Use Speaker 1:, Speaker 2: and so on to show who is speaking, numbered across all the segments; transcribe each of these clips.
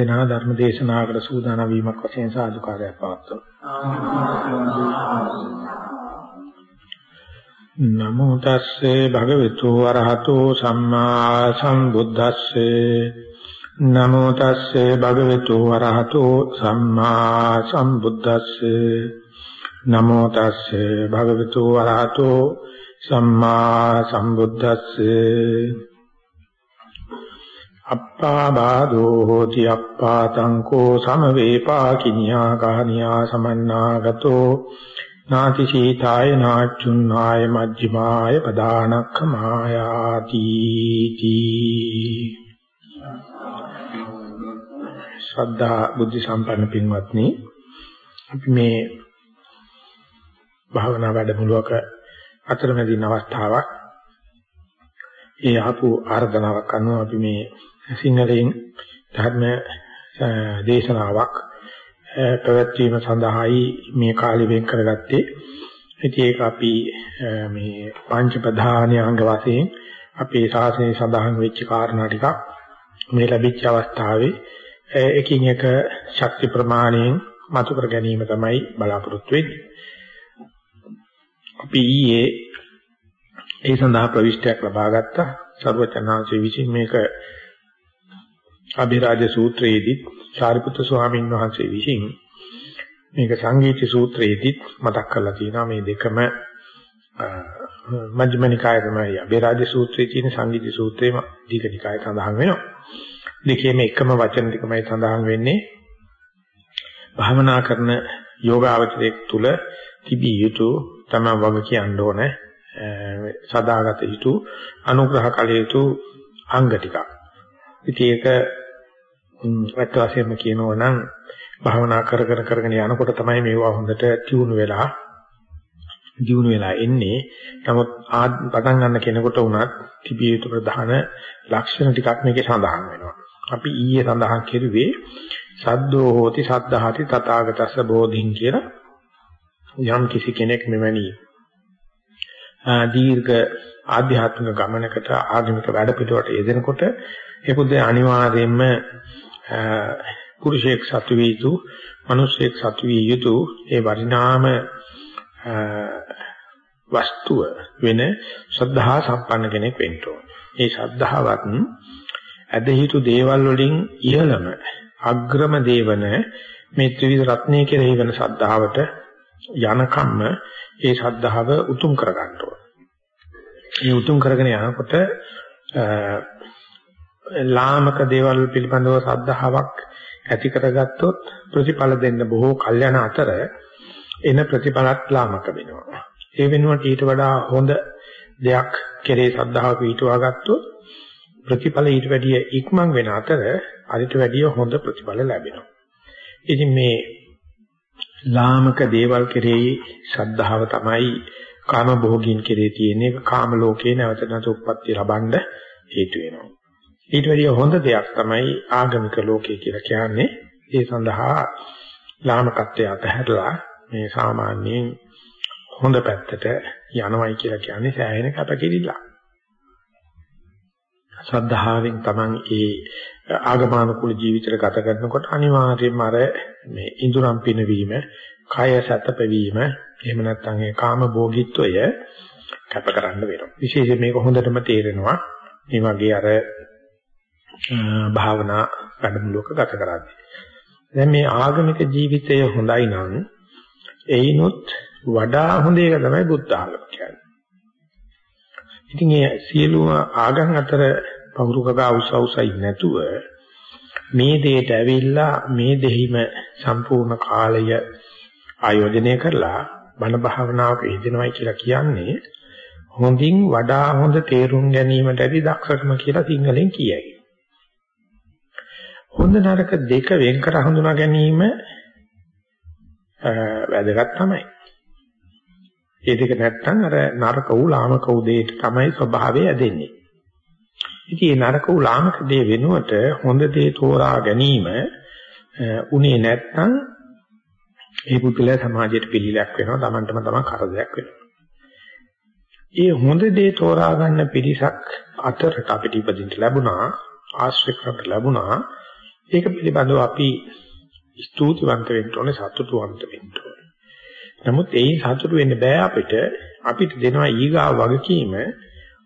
Speaker 1: දෙනා ධර්ම දේශනාවකට සූදානම් වීමක් වශයෙන් සාදුකාරයක් පවත්වමු. නමෝ තස්සේ භගවතු වරහතෝ සම්මා සම්බුද්දස්සේ. නමෝ තස්සේ භගවතු වරහතෝ සම්මා සම්බුද්දස්සේ. නමෝ තස්සේ භගවතු වරහතෝ සම්මා සම්බුද්දස්සේ. අප්පා බාදෝ හෝති අප්පා තංකෝ සමවේපා කිනියා කානියා සමන්නාගතෝ නාති සීතාය නාචුන්නාය මජ්ක්‍ධිමාය පදානක්ඛමායාති තී. ශ්‍රද්ධා බුද්ධ සම්පන්න පින්වත්නි අපි මේ භාවනා වැඩමුළුවක අතරමැදින අවස්ථාවක් ඒ ආපු ආර්දනාවක් අනුව අපි මේ සිංහලෙන් ධර්ම දේශනාවක් පැවැත්වීම සඳහායි මේ කාලෙ වෙන් කරගත්තේ. ඉතින් ඒක අපි මේ පංච ප්‍රධානාංග වශයෙන් අපේ ශාසනය සඳහන් වෙච්ච කාරණා ටිකක් මේ ලැබිච්ච අවස්ථාවේ එකින් එක ශක්ති ප්‍රමාණයෙන් මතු කර ගැනීම තමයි බලාපොරොත්තු වෙන්නේ. අපි ඊයේ ඒ සඳහා ප්‍රවිෂ්ටයක් ලබා ගත්තා. සර්වචනාංශයේ විසින් මේක අභිරාජ සූත්‍රයේදී සාරිපුත්‍ර ස්වාමීන් වහන්සේ විසින් මේක සංගීත සූත්‍රයේදී මතක් කරලා තියෙනවා මේ දෙකම මජ්ක්‍ධිම නිකායේ තමයි අභිරාජ සූත්‍රයේ තියෙන සංගීත සූත්‍රයේම දීඝ නිකායේ සඳහන් වෙනවා. දෙකේම එකම වචන ටිකමයි සඳහන් වෙන්නේ. භාවනා කරන යෝගාවචරයේ තුල තිබිය යුතු තමයි වග කියන්න ඕනේ. සදාගත යුතු අනුග්‍රහ කළ යුතු අංග ටිකක්. ඉතින් ඒක වැත්ත වශයෙන්ම කියනවා නම් භාවනා කර කර කරගෙන යනකොට තමයි මේවා හොඳට තියුණු වෙලා දියුණු වෙලා එන්නේ. නමුත් පටන් ගන්න කෙනෙකුට උනත් තිබිය යුතු ප්‍රධාන ලක්ෂණ ටිකක් මේකේ සඳහන් වෙනවා. අපි ඊයේ සඳහන් කෙරුවේ සද්දෝ හෝති සද්ධාති තථාගතස්ස බෝධින් කියලා යම් කිසි කෙනෙක් මෙවැනි දීර්ඝ ආධ්‍යාත්මික ගමනකට ආගමික වැඩ පිළිවෙලට යෙදෙනකොට ඒ පුද්ගලයා අනිවාර්යයෙන්ම පුරුෂයෙක් සතු වී යුතු, මිනිසෙක් සතු වී යුතු ඒ වරිණාම වස්තුව වෙන ශ්‍රද්ධා සම්පන්න කෙනෙක් වෙන්න ඕන. ඒ ශ්‍රද්ධාවත් ඇදහිතු දේවල් වලින් ඉහළම අග්‍රම දේවන මේ ත්‍රිවිධ රත්නයේ කෙරෙහි වෙන ශ්‍රද්ධාවට යනකම්ම ඒ ශ්‍රද්ධාව උතුම් කරගන්න ඕන. මේ උතුම් කරගෙන යනකොට ලාමක දේවල් පිළිබඳව සද්ධාාවක් ඇති කරගත්තොත් ප්‍රතිඵල දෙන්න බොහෝ කල් යන අතර එන ප්‍රතිඵලත් ලාමක වෙනවා. ඒ වෙනුවට ඊට වඩා හොඳ දෙයක් කෙරේ සද්ධාව පිටුවා ගත්තොත් ප්‍රතිඵල ඊට වැඩිය ඉක්මන් වෙන අතර අරිට වැඩිය හොඳ ප්‍රතිඵල ලැබෙනවා. ඉතින් මේ ලාමක දේවල් කෙරෙහි ශ්‍රද්ධාව තමයි කාම භෝගීන් කෙරේ තියෙන එක කාම ලෝකේ නැවත නැවත උප්පත්ති ලබන්න හේතු වෙනවා. ඊට වැඩිය හොඳ දෙයක් තමයි ආගමික ලෝකය කියලා කියන්නේ. ඒ සඳහා ලාමකත්වය අතහැරලා මේ සාමාන්‍යයෙන් හොඳ පැත්තට යනවයි කියලා කියන්නේ සෑහෙන කැපකිරීමක්. ශ්‍රද්ධාවෙන් Taman ඒ ආගමානුකූල ජීවිතය ගත කරනකොට අනිවාර්යයෙන්ම අර මේ ඉඳුරම් පිනවීම, කය සැතපවීම, එහෙම නැත්නම් ඒ කාම භෝගීත්වය කැප කරන්න වෙනවා. විශේෂයෙන් මේක හොඳටම තේරෙනවා. මේ වගේ අර භාවනා වැඩමුළුවක ගත කරන්නේ. දැන් මේ ආගමික ජීවිතය හොඳයි නම් එයිනොත් වඩා හොඳ එක තමයි බුද්ධ ආගම කියන්නේ. ඉතින් මේ සියලුම ආගම් අතර පෞරුකගා උසවුසයි නැතුව මේ දෙයට ඇවිල්ලා මේ දෙහිම සම්පූර්ණ කාලය ආයෝජනය කරලා බණ භාවනාවක යෙදෙනවයි කියලා කියන්නේ හොඳින් වඩා හොඳ තේරුම් ගැනීමට ඇති දක්ෂකම කියලා සිංහලෙන් කියයි. හොඳ නරක දෙක වෙන් කර හඳුනා ගැනීම වැදගත් තමයි. ඒ දෙක නැත්තම් අර නරක වූ ලාමක වූ දෙයට තමයි ස්වභාවය ඇදෙන්නේ. ඉතින් මේ නරක වූ ලාමක දේ වෙනුවට හොඳ දේ තෝරා ගැනීම උනේ නැත්තම් ඒ පුදුලයා සමාජයට පිළිලක් වෙනවා, Tamanටම තමන් කරදරයක් වෙනවා. ඒ හොඳ දේ තෝරා ගන්න පිරිසක් අතරට අපිට ඉපදින්න ලැබුණා, ආශ්‍රය කරන්න ලැබුණා. ඒක පිළිබඳව අපි ස්තුතිවන්ත වෙන්න ඕනේ, සතුටුවන්ත වෙන්න ඕනේ. නමුත් ඒ සතුටු වෙන්න බෑ අපිට. අපිට දෙනවා ඊගා වගකීම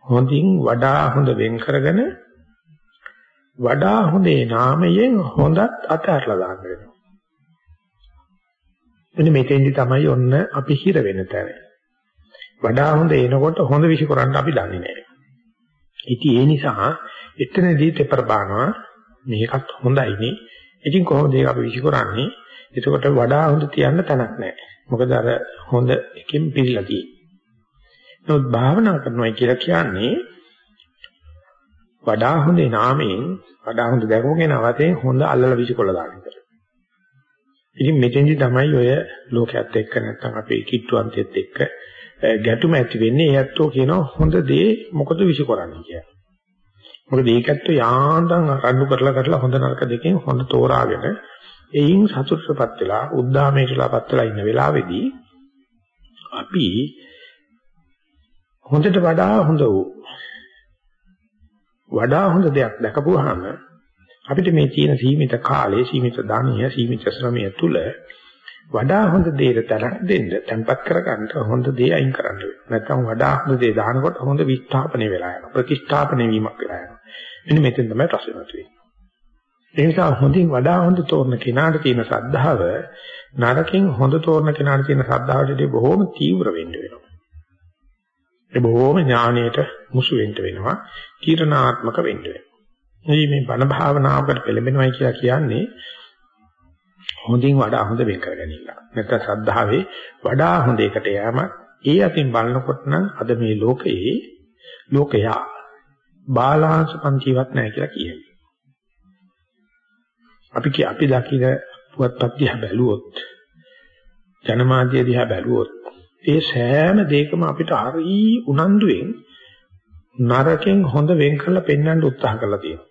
Speaker 1: හොඳින් වඩා හොඳ වෙන් කරගෙන වඩා හොඳේ නාමයෙන් හොඳත් අතහැරලා දාන්න වෙනවා. මෙන්න මෙතෙන්දි තමයි ඔන්න අපි හිර වෙන තැන. වඩා හොඳ එනකොට හොඳ විශ්කරන්න අපි දන්නේ නැහැ. ඉතින් ඒ නිසා එතනදී තෙපර බානවා මේකත් හොඳයිනේ. ඉතින් කොහොමද ඒක අපි විශ්කරන්නේ? එතකොට වඩා හොඳ තියන්න තැනක් නැහැ. මොකද අර හොඳ එකෙන් පිළිලා තියෙන්නේ. නමුත් භාවනා කරනවා කියලා කියන්නේ වඩා හොඳේ නාමයෙන් වඩා හොඳ දැකෝගෙන අවතේ හොඳ අල්ලලා විසිකොල දාන එක. ඉතින් මෙතෙන්දි තමයි ඔය ලෝකයේත් එක්ක නැත්නම් අපේ කිට්ටුවන්තයේත් එක්ක ගැටුම ඇති වෙන්නේ. ඒ ඇත්තෝ කියනවා හොඳ දේ මොකද විසිකරන්නේ කියලා. මොකද ඒකත් යාන්තම් රණ්ඩු කරලා කරලා හොඳ නරක දෙකෙන් හොඳ තෝරාගෙන එයින් සතුටටපත් වෙලා උද්දාමයටලාපත් වෙලා ඉන්න වෙලාවේදී අපි හොඳට වඩා හොඳ වූ වඩා හොඳ දෙයක් දැකපුවාම අපිට මේ තියෙන සීමිත කාලයේ සීමිත ධානිය සීමිත ශ්‍රමය තුල වඩා හොඳ දෙයකට තරක් දෙන්න tempat කරගන්න හොඳ දේ අයින් කරන්න වෙනවා. නැත්නම් වඩා හොඳ දේ දානකොට හොඳ විස්ථාපනය වෙලා යනවා. ප්‍රතිස්ථාපනය වීමක් වෙලා යනවා. මෙන්න මෙතෙන් තමයි ප්‍රශ්නේ මතුවෙන්නේ. ඒ නිසා හොඳින් වඩා හොඳ තෝරන කෙනාට තියෙන ශ්‍රද්ධාව නරකින් හොඳ තෝරන කෙනාට තියෙන ශ්‍රද්ධාවට බොහෝම තීව්‍ර වෙන්න වෙනවා. ඒ බොහෝම ඥානයට මුසු වෙන්න වෙනවා. තීරණාත්මක වෙන්න වෙනවා. මේ මේ බණ භාවනාවකට පෙළඹෙනවයි කියලා කියන්නේ හොඳින් වඩා හොඳ වෙන් කර ගැනීම. නැත්නම් ශ්‍රද්ධාවේ වඩා හොඳ එකට යෑම. ඒ අතින් බලනකොට නම් අද මේ ලෝකයේ ලෝකයා බාලාංශ පන්තිවත් නැහැ කියලා කියයි. අපි කි අපි දකින පුවත්පත් දිහා බැලුවොත් ජනමාධ්‍ය දිහා බැලුවොත් ඒ සෑම දෙයකම අපිට හරි උනන්දුවෙන් නරකෙන් හොඳ වෙන් කරලා පෙන්වන්න උත්සාහ කරලා තියෙනවා.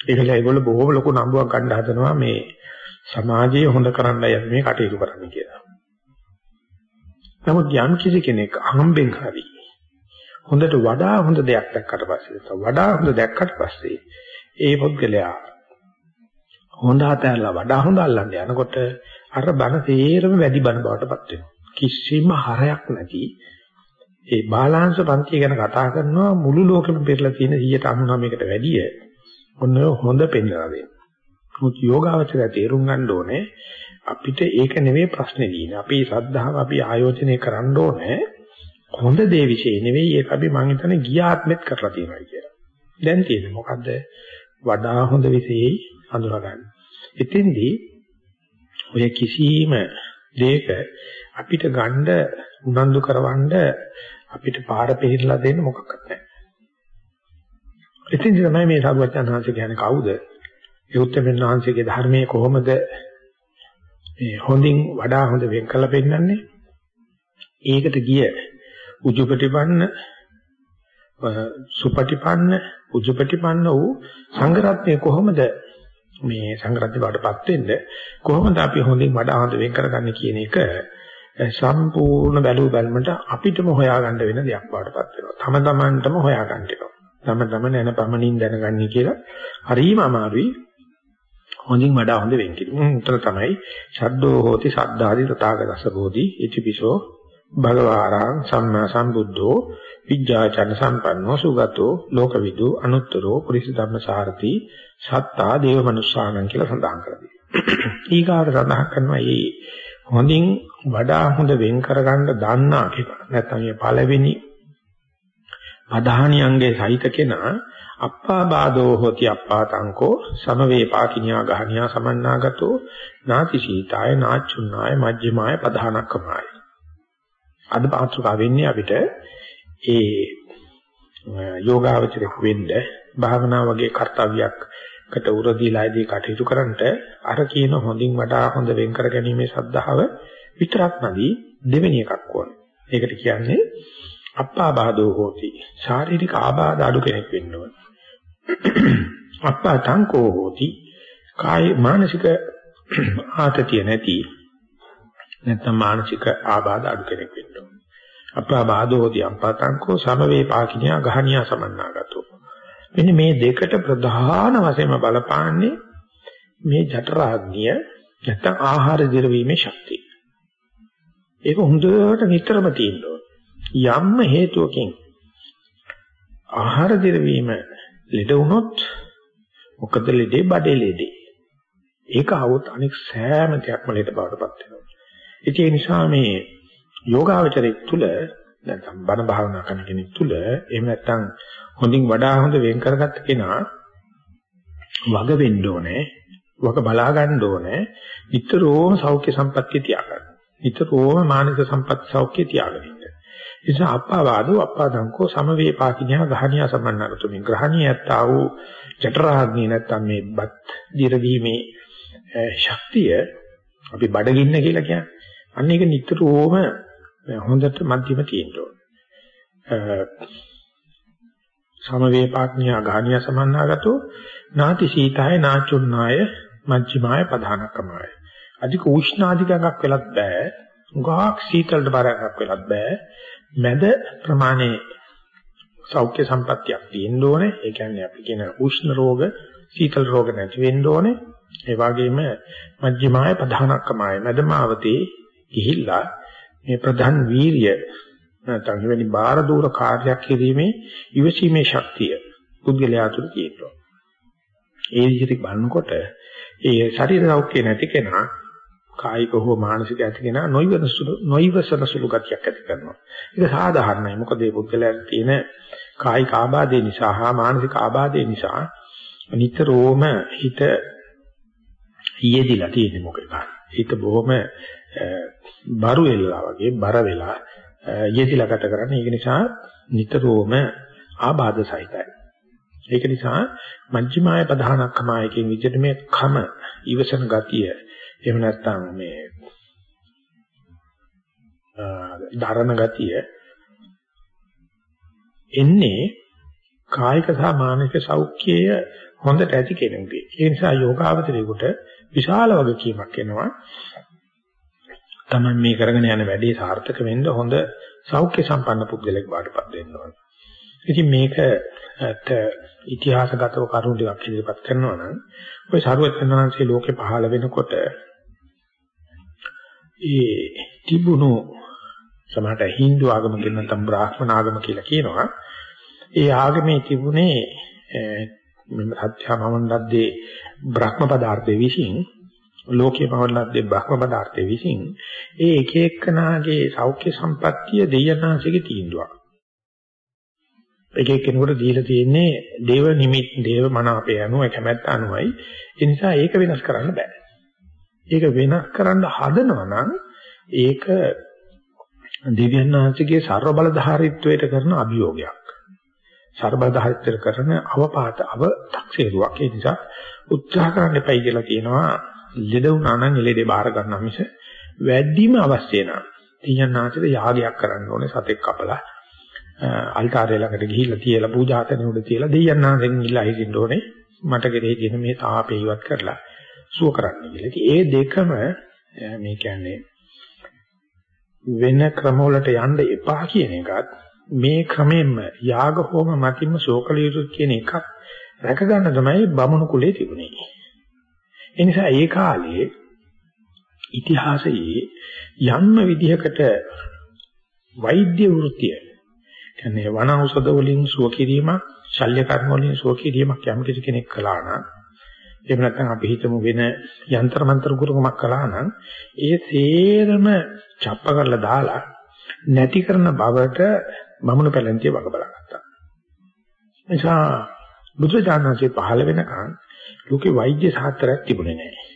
Speaker 1: ඒකල ඒගොල්ලෝ බොහොම ලොකු නම්බුවක් ගන්න හදනවා මේ සමාජයේ හොඳ කරන්නයි අපි මේ කටයුතු කරන්නේ කියලා. නමුත් යම් කිසි කෙනෙක් අහම්බෙන් හරි හොඳට වඩා හොඳ දෙයක් දැක්කට පස්සේ වඩා හොඳ දැක්කට පස්සේ ඒ පුද්ගලයා හොඳ අතහැරලා වඩා හොඳ අල්ලන්න යනකොට අර බන තේරම වැඩි බන බවටපත් වෙනවා. කිසිම හරයක් නැති ඒ බාලාංශ පන්තිය ගැන කතා කරනවා මුළු ලෝකෙම පෙරලා තියෙන 199කට වැඩිය ඔන්න හොඳ පෙන්වලා දෙන්න. මුත් යෝගාවචරය තේරුම් ගන්න ඕනේ අපිට ඒක නෙවෙයි ප්‍රශ්නේ තියෙන්නේ. අපි ශ්‍රද්ධාව අපි ආයෝජනය කරන්න ඕනේ හොඳ දේ વિશે නෙවෙයි ඒක අපි මං හිතන්නේ ගිය ආත්මෙත් කරලා තියෙනවා කියලා. දැන් තියෙන්නේ මොකද්ද? වඩා හොඳ විශේෂයි හඳුනා ගන්න. එතෙන්දී ඔය කිසිම දෙයක අපිට ගන්න උනන්දු කරවන්න අපිට පාර පෙන්නලා දෙන්න මොකක්වත් නැහැ. ඉතින් තමයි මේ සාරවත්යන් වහන්සේ කියන්නේ කවුද? ඒ උත්තරමෙන් වහන්සේගේ ධර්මයේ කොහොමද මේ හොඳින් වඩා හොඳ වෙන් කළ පෙන්නන්නේ? ඒකට ගිය උජුපටිපන්න සුපටිපන්න උජුපටිපන්න වූ සංඝරත්නය කොහොමද මේ සංඝරත්න වඩපත් වෙන්න කොහොමද අපි හොඳින් වඩා හොඳ වෙන් කරගන්නේ කියන එක සම්පූර්ණ බැලුව බැලමට අපිටම හොයාගන්න වෙන දෙයක් වඩපත් වෙනවා. තම තමන්ටම හොයාගන්න වෙනවා. තම තමන් යන පමණින් දැනගන්නේ කියලා හරිම අමාරුයි. හොඳින් වඩා හොඳ වෙන් කිරීම. උතන තමයි ශබ්දෝ හෝති සද්ධාදි තථාගතස්ස බෝධි ඉතිපිසෝ භගවාරං සම්මා සම්බුද්ධෝ විජ්ජාචන සම්පන්නෝ සුගතෝ ලෝකවිදු අනුත්තරෝ පුරිස ධම්මසාරති සත්තා දේව මනුස්සානං කියලා සඳහන් කරලා තියෙනවා. ඊගාට සඳහන් කරනවා මේ හොඳින් වඩා හොඳ වෙන් කරගන්න දන්නා කෙනා නැත්නම් මේ පළවෙනි අධානියංගේ සහිත කෙනා අප්පා බාදෝ හෝති අප්පාතංකෝ සමවේපා කිනියා ගහනියා සමන්නාගතෝ නාති සීතාය නාචුන්නාය මජ්ක්‍ධිමාය පධානක්කමාය අද පාත්‍රකා වෙන්නේ අපිට ඒ යෝගාවචරයක් වෙන්න භාවනා වගේ කාර්යයක්කට උරදීලාදී කටයුතු කරන්නට අර කියන හොඳින් වඩා හොඳ වෙන් කර ගැනීමේ සද්ධාව විතරක් නැදී දෙවෙනි එකක් ඕන. ඒකට කියන්නේ අප්පාබාධෝ හෝති. ශාරීරික ආබාධ අඩු කෙනෙක් වෙන්න ඕන. අප්පාතංකෝ හෝති. කාය මානසික ආතතිය නැති නැත්නම් මානසික ආබාධ අඩු කෙනෙක් වෙන්න ඕන. අප්පාබාධෝ හෝති අප්පාතංකෝ සමවේ පාකිනියා ගහනියා සමන්නාගතෝ. මෙන්න මේ දෙකට ප්‍රධාන වශයෙන්ම බලපාන්නේ මේ ජඨරාග්නිය නැත්නම් ආහාර දිරවීමේ ශක්තිය. ඒක හොඳට නිතරම තියෙනවා. යම්ම හේතුවකින් ආහාර දිරවීම ලෙඩ වුණොත් මොකද ලෙඩේ බඩේ ලෙඩේ. ඒක આવොත් අනෙක් සෑම දෙයක්ම ලෙඩ බවටපත් වෙනවා. ඒ නිසා මේ යෝගාවචරයේ තුල නැත්නම් බණ භාවනා කරන කෙනෙක් තුල එහෙම නැත්නම් හොඳින් වඩා හොඳ වෙන් කරගත්ත කෙනා වග වෙන්න ඕනේ වග බලා ගන්න ඕනේ නිතරම සෞඛ්‍ය සම්පත්තිය තියාගන්න. නිතරම මානසික සම්පත් සෞඛ්‍ය තියාගන්න. නිසා අප්පාවාදෝ අප්පාදංකෝ සමවේපාකිනියා ගහණියා සම්මන්නරතු මේ ග්‍රහණියත්තා වූ ජඨරාග්නිය නැත්තම් මේ බත් දිරවීමේ ශක්තිය අපි බඩගින්න කියලා කියන්නේ. අන්න ඒක නිතරම හොඳට මධ්‍යම තියෙන්න ඕන. සමවේපාක්ඥා ගාහනිය සමන්නාගතෝ නාති සීතාය නාචුන්නාය මජ්ක්‍ධිමාය පධානකමාය. අධික උෂ්ණාධිකයක් වෙලත් බෑ. උගාක් සීතලට බරක් වෙලත් බෑ. මැද ප්‍රමාණයේ සෞඛ්‍ය සම්පත්තියක් තියෙන්න ඕනේ. ඒ කියන්නේ අපි කියන උෂ්ණ රෝග, සීතල රෝග නැති වෙන්න ඕනේ. ඒ වගේම මධ්‍යමාය ප්‍රධානකමාය මැදමාවතේ ගිහිල්ලා මේ ප්‍රධාන වීරිය නැත්නම් එවැනි බාර දූර කාර්යයක් කිරීමේ ඉවසීමේ ශක්තිය පුද්ගලයා තුළ තියෙනවා. ඒ විදිහට බලනකොට ඒ ශරීර සෞඛ්‍ය නැති කෙනා කායික හෝ මානසික ඇති කෙනා නොයිවන සුළු නොයිවසන සුළු ගතියක් ඇති කරනවා. ඒක සාධාරණයි. මොකද මේ පුද්ගලයාට තියෙන කායික ආබාධය නිසා හා මානසික ආබාධය නිසා නිතරම හිත යෙදිලා තියෙන්නේ මොකද? හිත බොහොම බරු වෙලා වගේ බර වෙලා යෙදිලා ගත කරන්නේ. ඒක නිසා නිතරම ආබාධ සහිතයි. ඒක නිසා මජ්ක්‍ධිමාය ප්‍රධානක්කමායකින් විදිහට මේ කම ඉවසන ගතිය එහෙම නැත්නම් මේ ධර්ම ගතිය එන්නේ කායික සහ මානසික සෞඛ්‍යය හොඳට ඇති කෙනෙකුගේ. ඒ නිසා යෝගාවචරයේකට විශාල වගකීමක් එනවා. Taman මේ කරගෙන යන වැඩේ සාර්ථක වෙන්න හොඳ සෞඛ්‍ය සම්පන්න පුද්ගලෙක් වාටපත් වෙන්න ඕන. ඉතින් මේක ඉතිහාසගතව කරුණු ටිකක් ඉදිරිපත් කරනවා නම් ඔය සරුවචනංශයේ ලෝකේ පහළ වෙනකොට ඒ තිබුණු සමහරට Hindu ආගම කියන නැත්නම් බ්‍රාහ්මණ ආගම කියලා කියනවා. ඒ ආගමේ තිබුණේ මෙන්න සත්‍යමවණ්ඩද්දේ බ්‍රහ්ම පදාර්ථයේ විසින් ලෝකයේ පවරන දේ බ්‍රහ්ම පදාර්ථයේ විසින් ඒ එක එකනාගේ සෞඛ්‍ය සම්පත්තිය දෙයනාසිකේ තීන්දුවක්. එක එක්කෙනෙකුට දීලා තියෙන්නේ දේව නිමිත් දේව මනාපය අනුව කැමැත්ත අනුවයි. ඒ නිසා ඒක වෙනස් කරන්න බෑ. ඒක වෙනස් කරන්න හදනවා නම් ඒක දිව්‍යඥාන්සේගේ ਸਰව බලධාරීත්වයට කරන අභියෝගයක්. ਸਰව බලධාරීත්වයට කරන අවපාත අව탁සේරුවක්. ඒ නිසා උත්සාහ කරන්න එපයි කියලා කියනවා ලෙඩ වුණා නම් එළෙඩේ බාර ගන්න මිස වැඩිම අවශ්‍ය නැහැ. තියන්නාචර යාගයක් කරන්න ඕනේ සතෙක් කපලා අල්තාරය ළඟට ගිහිල්ලා තියලා පූජා කරන උඩ තියලා දෙයන්නාගෙන් ඉල්ලා හිටින්න ඕනේ. මට කෙරෙහි තියෙන මේ තාපේ ඉවත් කරලා සුව කරන්න කියලා. ඉතින් ඒ දෙකම මේ කියන්නේ වෙන ක්‍රමවලට යන්න එපා කියන එකත් මේ ක්‍රමෙන්ම යාග හෝම මතින්ම ශෝකලියුතු කියන එකක් රැක ගන්න තමයි බමුණු කුලේ තිබුණේ. ඒ නිසා ඒ කාලේ ඉතිහාසයේ යම්ම විදිහකට වෛද්‍ය වෘත්තිය කියන්නේ වන ඖෂධ වලින් සුව කිරීමක්, ශල්‍ය කර්ම වලින් සුව කිරීමක් යම් කිසි කෙනෙක් කළා නම් එහෙම නැත්නම් අපි හිතමු වෙන යంత్ర මන්ත්‍ර ගුරුකමක් කළා නම් ඒ සේරම ڇප්ප කරලා දාලා නැති කරන බවට බමුණු පැලැන්තිය වග බලාගත්තා. එනිසා බුදුජානකසේ පහළ වෙනකන් ලෝකේ වෛද්‍ය ශාස්ත්‍රයක් තිබුණේ නැහැ.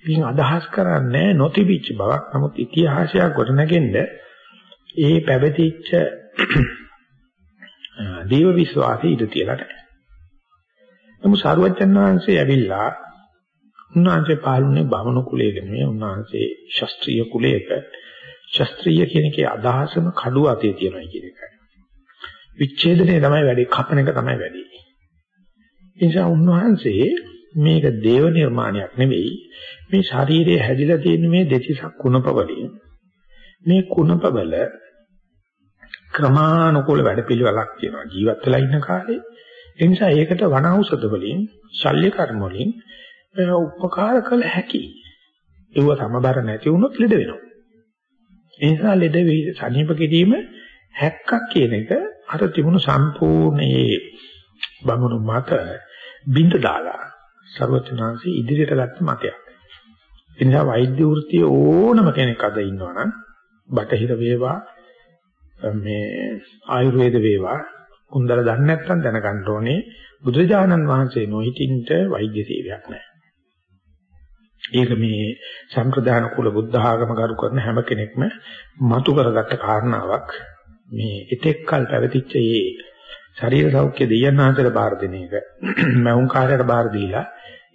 Speaker 1: ඉතින් අදහස් කරන්නේ නොතිබිච්ච බවක්. නමුත් ඉතිහාසයක් ගොඩනගෙන්න ඒ පැවතිච්ච දේව විශ්වාසය ඉඳ තියලා නැහැ. නමුත් සාරවත්යන් වහන්සේ ඇවිල්ලා උන්වහන්සේ පාලුනේ බමුණු කුලයක නෙවෙයි උන්වහන්සේ ශාස්ත්‍රීය කුලයක ශාස්ත්‍රීය කියන එකේ අදහසම කඩු අතේ තියෙනවා කියන එකයි. විච්ඡේදනය තමයි වැඩි කපන එක තමයි වැඩි. ඒ නිසා උන්වහන්සේ මේක දේව නිර්මාණයක් නෙවෙයි මේ ශරීරය හැදිලා තියෙන මේ දෙතිසක් කුණප වලින් මේ කුණපවල ක්‍රමානුකූල වැඩපිළිවෙලක් තියෙනවා. ජීවත් වෙලා ඉන්න කාලේ. ඒ නිසා ඒකට වන ඖෂධ වලින් ශල්‍ය කර්ම වලින් උපකාර කළ හැකි. ඒව සමබර නැති වුණොත් ලෙඩ වෙනවා. ඒ නිසා ලෙඩ සනීප කිරීම හැක්කක් කියන එක අර තිබුණු සම්පූර්ණ ඒ බමුණු මත බින්ද දාලා ਸਰවචනාංශي ඉදිරියට ගත්ත මතයක්. ඒ නිසා වෛද්‍ය වෘත්තිය ඕනම කෙනෙක් අද ඉන්නවා නම් බටහිර වේවා මේ ආයුර්වේද වේවා කුන්දර දන්නේ නැත්නම් දැනගන්න ඕනේ බුදුරජාණන් වහන්සේ නොහිටින්ට වෛද්‍ය සේවයක් නැහැ. ඒක මේ සම්ප්‍රදාන කුල බුද්ධ ආගම කරු කරන හැම කෙනෙක්ම මතු කරගත්ත කාරණාවක් මේ එතෙක් කල් පැවතිච්ච මේ ශරීර සෞඛ්‍ය දෙයන්නාතර බාර දෙන එක මෞං කාර්යයට බාර දීලා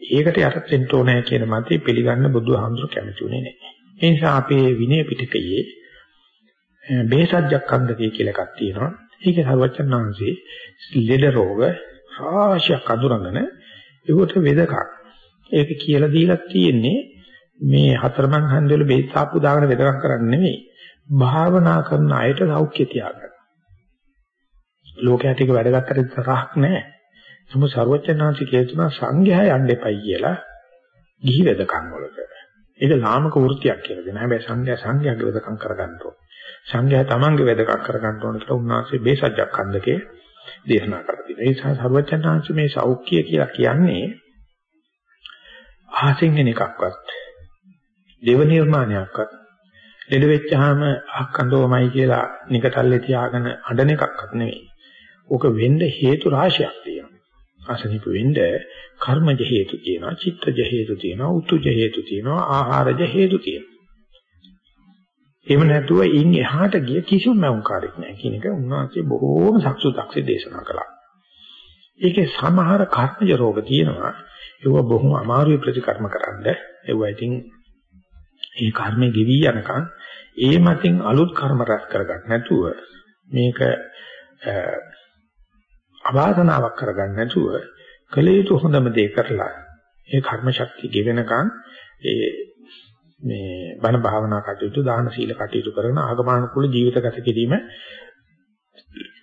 Speaker 1: ඒකට යටත් වෙන්න ඕනේ කියන මතය පිළිගන්න බුදුහාමුදුරු කැමති උනේ නැහැ. ඒ නිසා අපේ විනය පිටකයේ බේසජ්ජක්ඛන්දකය කියලා එකක් තියෙනවා. ඒකේ සර්වචන්නාංශේ ලෙඩ රෝග රාශියක් අඳුරගෙන ඒකට වෙදකක්. ඒක කියලා දීලා තියෙන්නේ මේ හතරමං හන්දවල බේත් සාප්පු දාගෙන වෙදකම් කරන්නේ නෙමෙයි. භාවනා කරන අයට සෞඛ්‍ය තියාගන්න. ලෝකයට ඒක වැඩ ගන්නට තරහක් නැහැ. නමුත් ਸਰවඥාන්ති කියනවා සංඝයා යන්න එපයි කියලා ගිහි වෙදකම් වලට. ඒක ලාමක වෘත්තියක් කියලා දෙනවා. හැබැයි සංඝයා සංඝයාගේ වෙදකම් කරගන්න ඕන. සංඝයා තමන්ගේ වෙදකම් කරගන්න ඕන කියලා උන්වහන්සේ බේසජ්ජක්ඛන්දකේ දේශනා කරලා තියෙනවා. ඒ නිසා ਸਰවඥාන්ති මේ සෞඛ්‍ය කියලා කියන්නේ ආසින් වෙන එකක්වත් දේව නිර්මාණයක්වත් ලෙඩ වෙච්චාම අහකන්දෝමයි කියලා නිකතල්ලේ තියාගෙන අඬන එකක්වත් නෙවෙයි. ඕක වෙන්න හේතු රාශියක් තියෙනවා. අසනීප වෙන්න කර්මජ හේතු තියෙනවා, චිත්තජ හේතු තියෙනවා, උතුජ හේතු තියෙනවා, ආහාරජ හේතු තියෙනවා. එහෙම නැතුව ඉන් එහාට ගිය කිසිම මෞංකාරයක් නැහැ කියන එක උන්වහන්සේ බොහෝම සක්සුතක්සේ දේශනා කළා. ඒකේ සමහර කර්මජ රෝග තියෙනවා. ඒව බොහොම අමාරුයි ප්‍රතිකර්ම කරන්න. ඒව ඉතින් ඒ කර්මේ ගෙවි යනකම් ඒ මතින් අලුත් කර්ම රැස් කරගන්න නැතුව මේක අවාසනාවක් කරගන්න නැතුව කළ යුතු හොඳම දේ කරලා ඒ කර්ම ශක්තිය ගෙවෙනකන් ඒ මේ බණ භාවනා කටයුතු දාන සීල කටයුතු කරන ආගමනුකූල ජීවිත ගත කිරීම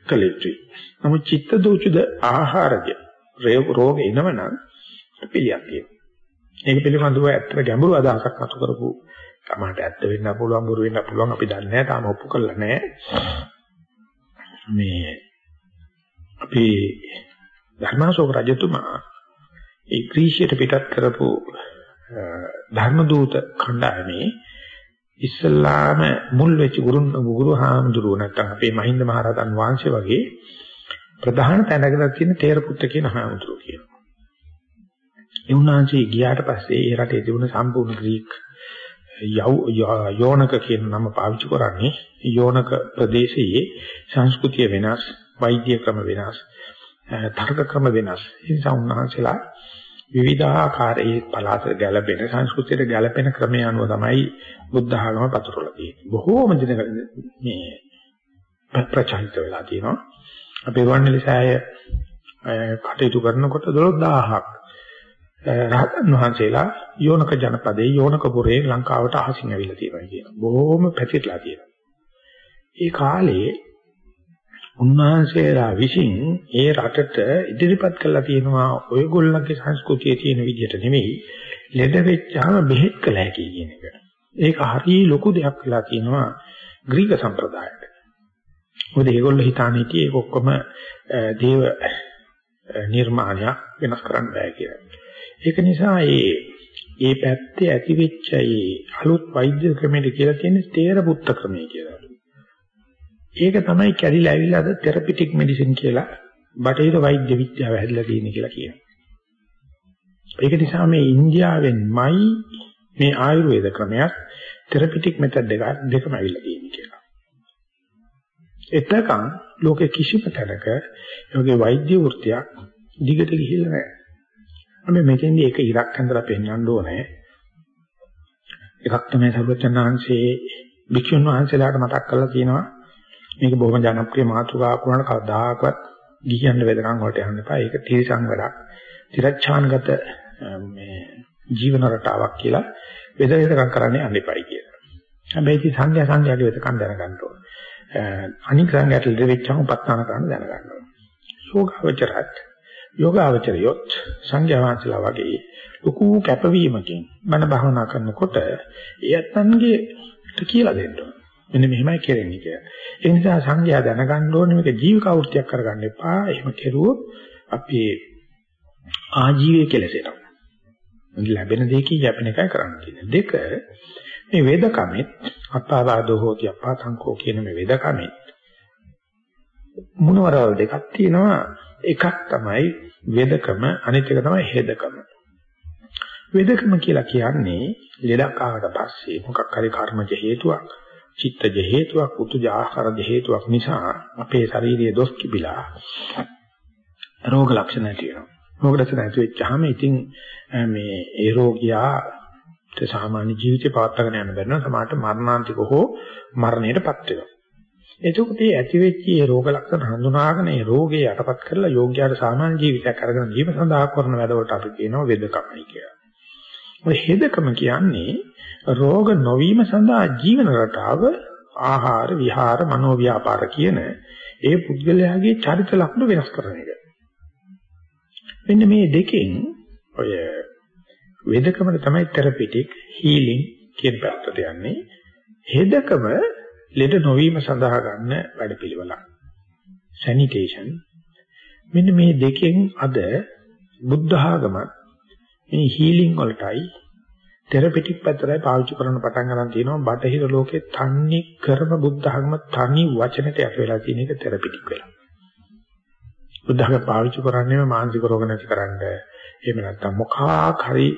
Speaker 1: කළ යුතුයි. නමුත් චිත්ත දෝචුද ආහාරජ රෝග එනවනම් පිළියක් තියෙනවා. ඒක පිළිබඳව ඇත්තට ගැඹුරු අදහසක් අතු කරපු තමන්ට ඇත්ත වෙන්න පුළුවන් බොරු වෙන්න පුළුවන් අපි දන්නේ නැහැ තාම ඔප්පු කරලා නැහැ. මේ අපි ධර්මාශෝක රජතුමා ඒ ග්‍රීසියට පිටත් කරපු ධර්ම දූත කණ්ඩායමේ ඉස්සල්ලාම මුල් වෙච්ච ගුරුන් ගුරු හාමුදුරුව නැත්නම් අපේ මහින්ද මහරහතන් වහන්සේ වගේ ප්‍රධාන තැනකට තියෙන තේරපුත්ත කියන හාමුදුරුව කියනවා. ඒ උන්වහන්සේ ගියාට පස්සේ ඒ රටේ තිබුණ සම්පූර්ණ ග්‍රීක යෝනක කියන නම පාවිච්චි කරන්නේ යෝනක ප්‍රදේශයේ සංස්කෘතිය වෙනස් වෛද්‍ය ක්‍රම වෙනස්, තර්ක ක්‍රම වෙනස්. ඒ නිසා උන්වහන්සේලා විවිධාකාර ඒ පළාතට ගැළපෙන සංස්කෘතියට ගැළපෙන ක්‍රමය අනුව තමයි බුද්ධ ආගම පතුරවලා තියෙන්නේ. බොහෝම දින මේ ප්‍රචලිත වෙලා තියෙනවා. අපේ වන්නලිසෑය කටයුතු කරනකොට 12000ක් රහතන් වහන්සේලා යෝනක ජනපදයේ යෝනක පුරේ ලංකාවට අහසින් ඇවිල්ලා තියෙනවා කියන. බොහෝම පැතිරලා තියෙනවා. ඒ කාලේ උන්වහන්සේලා විසින් ඒ රටට ඉදිරිපත් කළා තියෙනවා ඔයගොල්ලන්ගේ සංස්කෘතියේ තියෙන විදිහට නෙමෙයි ලෙඩ වෙච්චාම බෙහෙත් කළ හැකි කියන එක. ඒක හරිය ලොකු දෙයක් වෙලා තියෙනවා ග්‍රීක සම්ප්‍රදායට. මොකද ඒගොල්ලෝ හිතානේ ඒක ඔක්කොම දේව නිර්මාණයක් වෙනස් කරන්න බෑ කියලා. ඒක නිසා ඒ ඒ පැත්තේ ඇතිවෙච්ච ඒ අලුත් වෛද්‍ය ක්‍රමයට කියලා තියෙන්නේ තේර පුත්ත ක්‍රමය කියලා. ඒක තමයි කැඩිලා ඇවිල්ලා අද තෙරපිටික් මෙඩිසින් කියලා බටහිර වෛද්‍ය විද්‍යාව හැදලා තියෙන්නේ කියලා කියනවා. ඒක නිසා මේ ඉන්දියාවෙන්මයි මේ ආයුර්වේද ක්‍රමයක් තෙරපිටික් මෙතඩ් දෙක දෙකම ඇවිල්ලා තියෙන්නේ කියලා. එතකන් ලෝකේ කිසිම තැනක යෝගේ වෛද්‍ය වෘත්තියක් දිගට ගිහිල්ලා නැහැ. අපි මෙතෙන්දී ඒක ඉරක් හඳලා පෙන්වන්න ඕනේ. එකක් තමයි සර්වචනාංශයේ භික්ෂුන් වහන්සේලාට මතක් කරලා තියෙනවා. මේක බොහොම ජනප්‍රිය මාතෘකාවක් වුණාට කවදාකවත් ගිහින් වෙදකම් වලට යන්න එපා. ඒක තීරසං වැඩක්. තිරච්ඡානගත මේ ජීවන රටාවක් කියලා වෙද වෙදකම් කරන්න යන්න එපයි කියලා. හැබැයි ඉතින් සංඝයා සංඝයාගේ වෙදකම් දැනගන්න ඕන. අනික් සංඝයාට දෙවිච්චම උපස්ථාන කරන්න දැනගන්න ඕන. යෝගාවචරත් යෝගාවචරියොත් සංඝයා වහන්සේලා වගේ ලොකු කැපවීමකින් මන භාවනා කරනකොට එයත්න්ගේ කියලා දෙන්න ඕන. මෙන්න මෙහෙමයි කරන්නේ කියලා. ඒ නිසා සංඝයා දැනගන්න ඕනේ මේක ජීවික වෘත්තියක් කරගන්න එපා. එහෙම කෙරුවොත් අපි ආජීවය කෙලසෙනවා. ලැබෙන දෙයකින් යැපෙන එකයි කරන්න තියෙන්නේ. දෙක මේ වේදකමෙත් අපාවාදෝ හෝති අපාතංකෝ කියන මේ වේදකමෙත් මොනවරවල් දෙකක් තියෙනවා. එකක් තමයි වේදකම අනිත් එක තමයි හෙදකම. වේදකම කියලා කියන්නේ ලෙඩක් ආවට පස්සේ මොකක් හරි කර්මජ හේතුවක් චිත්තජ හේතුවක් උතුජ ආහාරජ හේතුවක් නිසා අපේ ශාරීරියේ දොස් කිබිලා රෝග ලක්ෂණ තියෙනවා. රෝග ලක්ෂණ ඇති වෙච්චාම ඉතින් මේ ඒ රෝගියා සාමාන්‍ය ජීවිතේ පවත්වාගෙන යන්න බැරි නම් සමහරට මරණාන්තික හෝ මරණයටපත් වෙනවා. එතකොට මේ ඇති වෙච්ච මේ රෝග ලක්ෂණ හඳුනාගෙන ඒ රෝගේ යටපත් කරලා යෝග්‍යයට සාමාන්‍ය ජීවිතයක් අරගෙන ජීව සඳහා කරන වැඩවලට අපි කියනවා වෙදකමයි කියලා. ඔය හෙදකම කියන්නේ රෝග නොවීම සඳහා ජීවන රටාව ආහාර විහාර මනෝව්‍යාපාර කියන ඒ පුද්ගලයාගේ චරිත ලක්ෂණ වෙනස් කරන එක. මෙන්න මේ දෙකෙන් ඔය වේදකමල තමයි තෙරපිටික් හීලින් කියන පැත්තට යන්නේ. හෙදකම ලෙඩ නොවීම සඳහා ගන්න වැඩපිළිවෙලක්. සැනිටේෂන් මෙන්න මේ දෙකෙන් අද බුද්ධ ආගමත් මේ හීලින් වලටයි තෙරපිටික් පැත්තටයි පාවිච්චි කරන්න පටන් ගන්න තියෙනවා බටහිර ලෝකේ තන්නේ කරම බුද්ධ ආගම තනි වචනට යට වෙලා තියෙන එක තෙරපිටික් වෙලා. බුද්ධ ආගම පාවිච්චි කරන්නේ මානසික රෝග නැති කරන්න. එහෙම නැත්නම් මොකක් හරි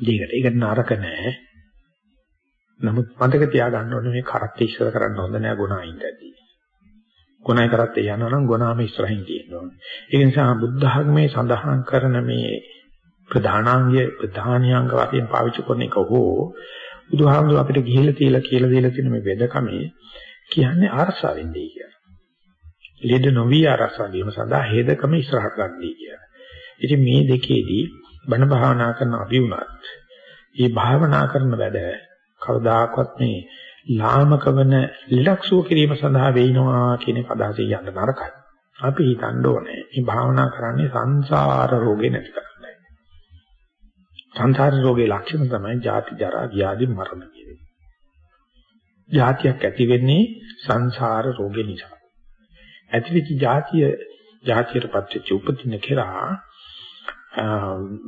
Speaker 1: දෙයකට. ඒක නරක නෑ. නමුත් මතක තියාගන්න ඕනේ මේ කරත් ඉස්සර කරන්න හොඳ නෑ ගුණයින්දදී. ගුණයි කරත් යනවා නම් ගුණාම ඉස්සරහින් තියෙන්න ඕනේ. ඒ නිසා බුද්ධ ආගමේ සඳහන් කරන මේ ප්‍රධානාංගය ප්‍රධානියාංග වශයෙන් පාවිච්චි කරන එක හෝ බුදුහාමුදුර අපිට ගිහිල්ලා තියලා කියලා දීලා තියෙන මේ වෙදකමේ කියන්නේ ආරසා වෙන්නේ කියලා. ලෙඩ නොවි ආරසා වීම සඳහා හේදකම ඉස්සරහට ගන්නයි කියලා. ඉතින් මේ දෙකේදී බණ භාවනා කරන අපි වුණත් මේ භාවනා කරන වැඩ කවදාකවත් මේ ලාමක වන ලක්ෂෝ කිරීම සඳහා වෙයිනවා කියන පදහසින් යන්න නරකයි. අපි හිතන්න ඕනේ මේ භාවනා කරන්නේ සංසාර රෝගේ නැති කරන්න. සංසාර රෝගේ ලක්ෂණ තමයි ජාති ජරා ව්‍යාධි මරණ කියන්නේ. ජාතියක් ඇති වෙන්නේ සංසාර රෝගේ නිසා. ඇතිවෙච්ච ජාතිය ජාතියටපත් වෙච්ච උපදින කෙරා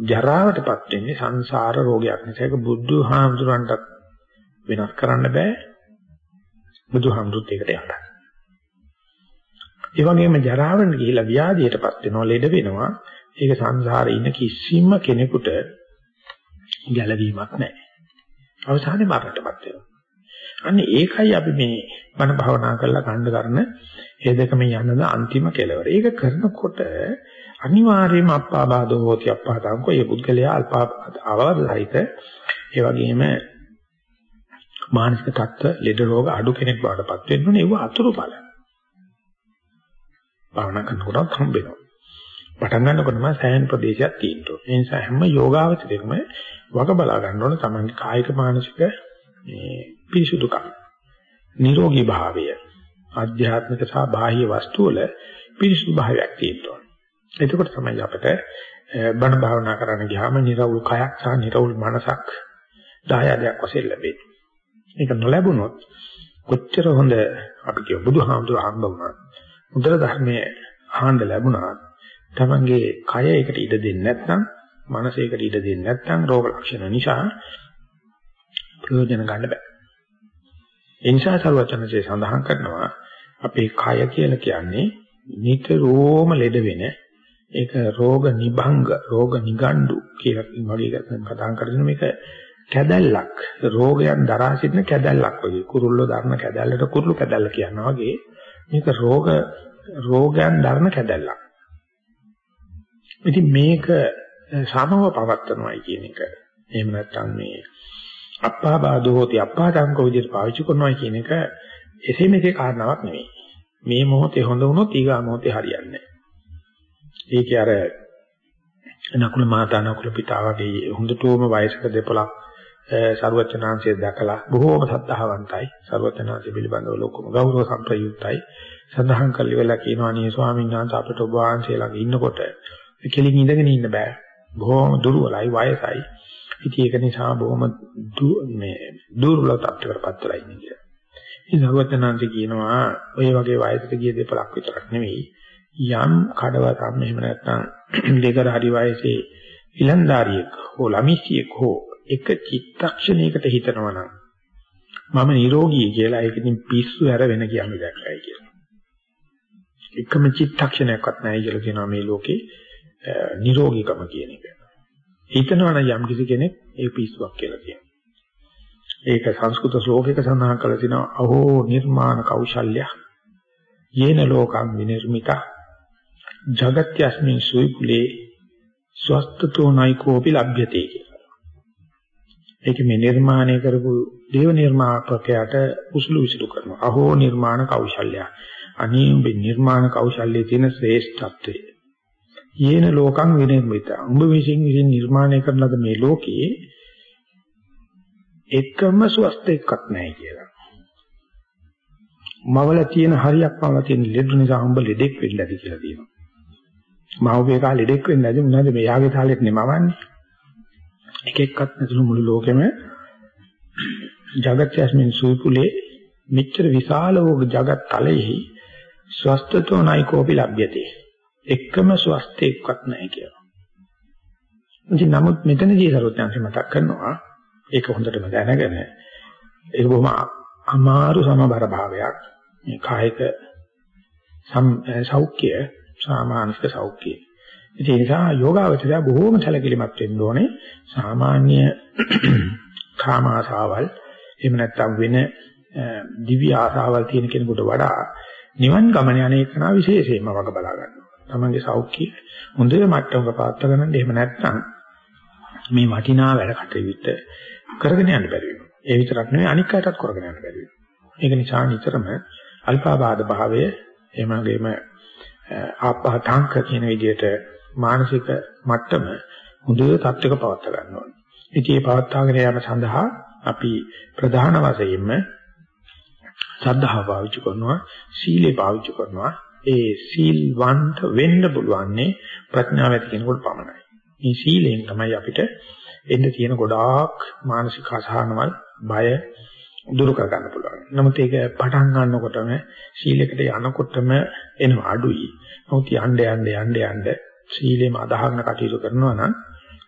Speaker 1: ජරාවටපත් වෙන්නේ සංසාර රෝගයක් නිසා. ඒක බුදුහාමුදුරන්ට වෙනස් කරන්න බෑ. බුදුහාමුදුරුත් ඒකට යන්න. ඒ වගේම ජරාවෙන් ගිහිලා ව්‍යාධියටපත් වෙනවා, ලෙඩ වෙනවා. ඒක සංසාරේ ඉන්න කිසිම කෙනෙකුට ගැළවීමක් නැහැ. අවසානයේ මරණයටපත් වෙනවා. අන්න ඒකයි අපි මේ මන භවනා කරලා ගන්න කරන ඒ දෙකම යනද අන්තිම කෙලවර. ඒක කරනකොට අනිවාර්යයෙන්ම අප්පාබාධෝ හෝති අප්පාතංකෝ ඒ පුද්ගලයා අල්පාවවදයිත ඒ වගේම මානසික තත්ත්ව ලෙඩ රෝග අඩු කෙනෙක් බවටපත් වෙන්න ඕනේ ඒව අතුරු බල. භාවනා කරනකොට හම්බෙනවා. පටන් ගන්නකොටම සෑහෙන ප්‍රදේශයක් තියෙනවා. ඒ නිසා හැම යෝගාවචරයකම වග බලා ගන්න ඕන තමන්ගේ කායික මානසික මේ පිරිසුදුකම්. නිරෝගී භාවය. ආධ්‍යාත්මික සහ බාහ්‍ය වස්තු වල පිරිසුදු භාවයක් තියෙනවා. එතකොට තමයි අපිට බණ භාවනා කරන්න ගියාම නිරවුල් කයක් සහ නිරවුල් මනසක් දායාදයක් වශයෙන් ලැබෙන්නේ. ඒක නොලැබුණොත් කොච්චර හොඳ අපි කියව බුදුහාමුදුර හම්බ වුණා මුදල ධර්මයේ ආහඬ ලැබුණා තමන්ගේ කය ඒකට ඉඩ දෙන්නේ නැත්නම් මනසේකට ඉඩ දෙන්නේ නැත්නම් රෝග ලක්ෂණ නිසා ප්‍රයෝජන ගන්න බෑ. ඒ නිසා සරුවචනසේ සඳහන් කරනවා අපේ කය කියලා කියන්නේ නිතරම ලෙඩ වෙන ඒක රෝග නිභංග රෝග නිගණ්ඩු කියලා වගේ කතා කරගෙන මේක කැදැල්ලක් රෝගයන් දරා සිටින කැදැල්ලක් වගේ කුරුල්ලෝ දරන කැදැල්ලට කුරුළු කැදැල්ල කියනවා වගේ මේක රෝග රෝගයන් දරන කැදැල්ලක්. ඉතින් මේක සමව පවත්නවායි කියන එක. එහෙම නැත්නම් මේ අප්පාබාධෝ හෝති අප්පාදංකෝ විදිහට පාවිච්චි කරනවා කියන එක එසේ මෙසේ කාරණාවක් නෙවෙයි. මේ මොහොතේ හොඳ වුණොත් ඊගා මොහොතේ හරියන්නේ නැහැ. ඒකේ අර නකුල මාතා නකුල පිතා වගේ හොඳටම වයසක දෙපළක් සරුවචනාංශය දැකලා බොහෝම සද්ධාවන්තයි සරුවචනාංශය පිළිබඳව ලොකුම ගෞරව සම්ප්‍රයුක්තයි සඳහන් කළේ වෙලා කියනවා නේ ස්වාමීන් වහන්සේ අපිට ඔබ වහන්සේ ළඟ ඉන්නකොට කෙලින් ඉඳගෙන ඉන්න බෑ බොහෝම දුර්වලයි වයසයි ඉතින් ඒක නිසා බොහොම මේ දුර්වල තත්ත්වයකටපත් වෙලා ඉන්නේ කියලා. ඉතින් සරුවචනාංශය කියනවා ඔය වගේ වයසට ගිය දෙපළක් විතරක් නෙවෙයි යම් කඩවතම් එහෙම නැත්නම් දෙකර හරි වයසේ ඉලන්දාරියෙක් හෝ ළමිසියෙක් හෝ එක චිත්තක්ෂණයකට හිතනවා නම් මම නිරෝගී කියලා ඒකකින් පිස්සු ඇර වෙන කියන්නේ දැක්කයි කියලා. එකම චිත්තක්ෂණයක්වත් නැහැ කියලා කියනවා මේ ලෝකේ නිරෝගීකම කියන එක. හිතනවා නම් යම් කිසි කෙනෙක් ඒ පිස්සුවක් කියලා කියනවා. ඒක සංස්කෘත ශ්ලෝකයක සඳහන් කරලා තිනවා අහෝ නිර්මාණ කෞශල්‍ය යේන ලෝකං විනිර්මිතා జగත්‍යස්මින් සුයිපුලේ ස්වස්තතෝ නයිකෝපි ලබ්යතේ කියලා. ඒක මේ නිර්මාණය කරපු දේව නිර්මාපකයාට උසුළු විසුළු කරනවා. අහෝ නිර්මාණ කෞශල්‍ය. අනීඹ නිර්මාණ කෞශල්‍යයේ තියෙන ශ්‍රේෂ්ඨත්වය. යේන ලෝකං විනිර්මිතා. උඹ විසින් විසින් නිර්මාණය කරන ලද මේ ලෝකේ එකම ස්වස්ත එකක් නැහැ කියලා. මවල තියෙන හරියක් මවල තියෙන ලෙඩ නිසා උඹ ලෙඩෙක් වෙන්න ඇති කියලා තියෙනවා. මවගේ කාලෙ ලෙඩෙක් වෙන්න ඇති මොනවද මේ යාගේ තාලෙත් නෙමවන්නේ. එක එක්කත් නැතුළු මුළු ලෝකෙම జగත්‍යස්මින් සූපුලේ මෙච්චර විශාල වූ జగත් තලෙහි ස්වස්තතෝ නයිකෝපි ලබ්යතේ. එකම ස්වස්තේක්වත් නැහැ කියලා. ඉතින් නමුත් මෙතනදී සරෝජාන්සේ මතක් කරනවා ඒක හොඳටම දැනගෙන ඒක බොහොම අමාරු සමබර භාවයක් මේ කායික සෞඛ්‍ය සාමානික සෞඛ්‍යය. ඒ නිසා යෝගාවචරය බොහෝම සැලකිලිමත් වෙන්න ඕනේ. සාමාන්‍ය කාම ආසාවල් එහෙම නැත්නම් වෙන දිව්‍ය ආසාවල් තියෙන කෙනෙකුට වඩා නිවන් ගමන යන එක නා විශේෂයෙන්ම වග බලා ගන්නවා. තමන්ගේ සෞඛ්‍ය හොඳේ මට්ටමක පාත්ත ගන්න එහෙම නැත්නම් මේ වටිනා වැඩ කටයුත්ත කරගෙන යන්න බැරි වෙනවා. ඒ විතරක් නෙවෙයි අනික් අයටත් කරගෙන යන්න බැරි වෙනවා. ඒක නිසා නිතරම අල්පාබාධ භාවය එහෙම වගේම ආපහාතාංක කියන විදිහට මානසික මට්ටම හොඳ තත්ත්වයක පවත්වා ගන්න ඕනේ. ඉතින් මේ පවත්වාගෙන යාම සඳහා අපි ප්‍රධාන වශයෙන්ම සද්ධාව පාවිච්චි කරනවා, සීලය පාවිච්චි කරනවා. ඒ සීල්වන්ත වෙන්න පුළුවන්නේ ප්‍රඥාව ඇති කෙනෙකුට පමණයි. මේ සීලයෙන් තමයි අපිට එන්න තියෙන ගොඩාක් මානසික අසහනවල්, බය දුරු කර ගන්න පුළුවන්. නමුත් ඒක පටන් ගන්නකොටම සීලයකට යනකොටම එනවා අඩුයි. නමුත් යන්න යන්න යන්න යන්න සීලෙම අදහගෙන කටයුතු කරනවා නම්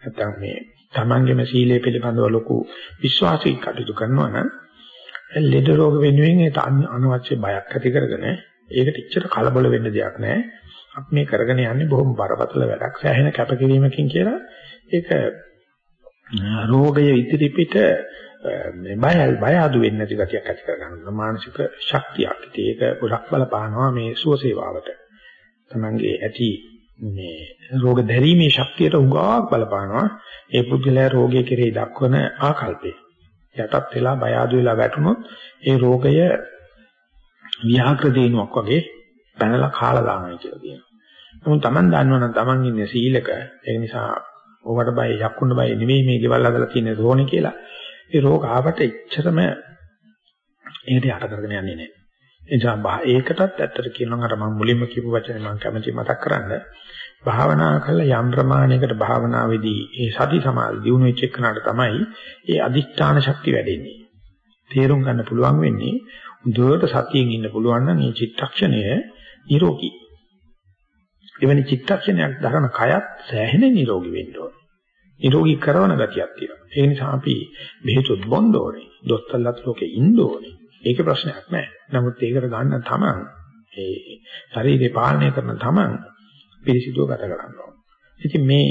Speaker 1: නැත්නම් මේ Tamangeම සීලය පිළිබඳව ලොකු විශ්වාසයක් කටයුතු කරනවා නම් ලෙඩ රෝග වෙනුවෙන් ඒ අනවශ්‍ය බයක් ඇති කරගෙන ඒකට ඉච්චර කලබල වෙන්න දෙයක් නැහැ. අපි මේ කරගෙන යන්නේ බොහොම බරපතල වැඩක්. සෑහෙන කැපකිරීමකින් කියලා ඒක රෝගය ඉදිරි පිට මේ බය බය අඩු වෙන්නේ නැති ගතියක් ඇති කරගන්න මානසික ශක්තියක්. ඉතින් ඒක ගොඩක් බලපානවා මේ සුවසේවාවට. තමන්ගේ ඇති මේ රෝග දැරීමේ ශක්තියට උගාවක් බලපානවා. ඒ පුද්ගලයා රෝගය කෙරෙහි දක්වන ආකල්පය. යටත් වෙලා බය අඩු වෙලා වැටුනොත් ඒ රෝගය ව්‍යාකර දිනුවක් වගේ පැනලා කාලා දානවා කියලා කියනවා. නමුත් Taman දන්නවනම් Taman ඉන්නේ සීලක ඒ නිසා ඕවට බය යක්කුන්න බය නෙවෙයි මේ ගෙවල් හදලා තියෙන රෝණේ කියලා. ඒ රෝග ආවට එච්චරම ඒකට යට කරගෙන යන්නේ නැහැ. ඒ නිසා ඒකටත් ඇත්තට කියනවා අර මම මුලින්ම කියපු වචනේ මම කැමැති මතක් කරන්න. භාවනා කළා යම් ප්‍රමාණයකට භාවනාවේදී ඒ සති සමාධි දිනු වෙච්ච එකනට තමයි ඒ අදිෂ්ඨාන ශක්තිය වැඩෙන්නේ. තේරුම් ගන්න පුළුවන් වෙන්නේ දුරට සතියෙන් ඉන්න පුළුවන් නම් මේ චිත්තක්ෂණය නිරෝගී. එවැනි චිත්තක්ෂණයක් දරන කයත් සෑහෙන නිරෝගී වෙන්න ඕනේ. නිරෝගී කරන ගතියක් තියෙනවා. ඒ නිසා අපි බෙහෙතුත් බොන්න ඕනේ. දොස්තරලත් ලෝකේ ඉන්න ඕනේ. ඒකේ ප්‍රශ්නයක් නැහැ. නමුත් ඒකට ගන්න තමන් ඒ ශරීරේ පාලනය කරන තමන් පිළිසිදුව ගත කරන්න ඕනේ. ඉතින් මේ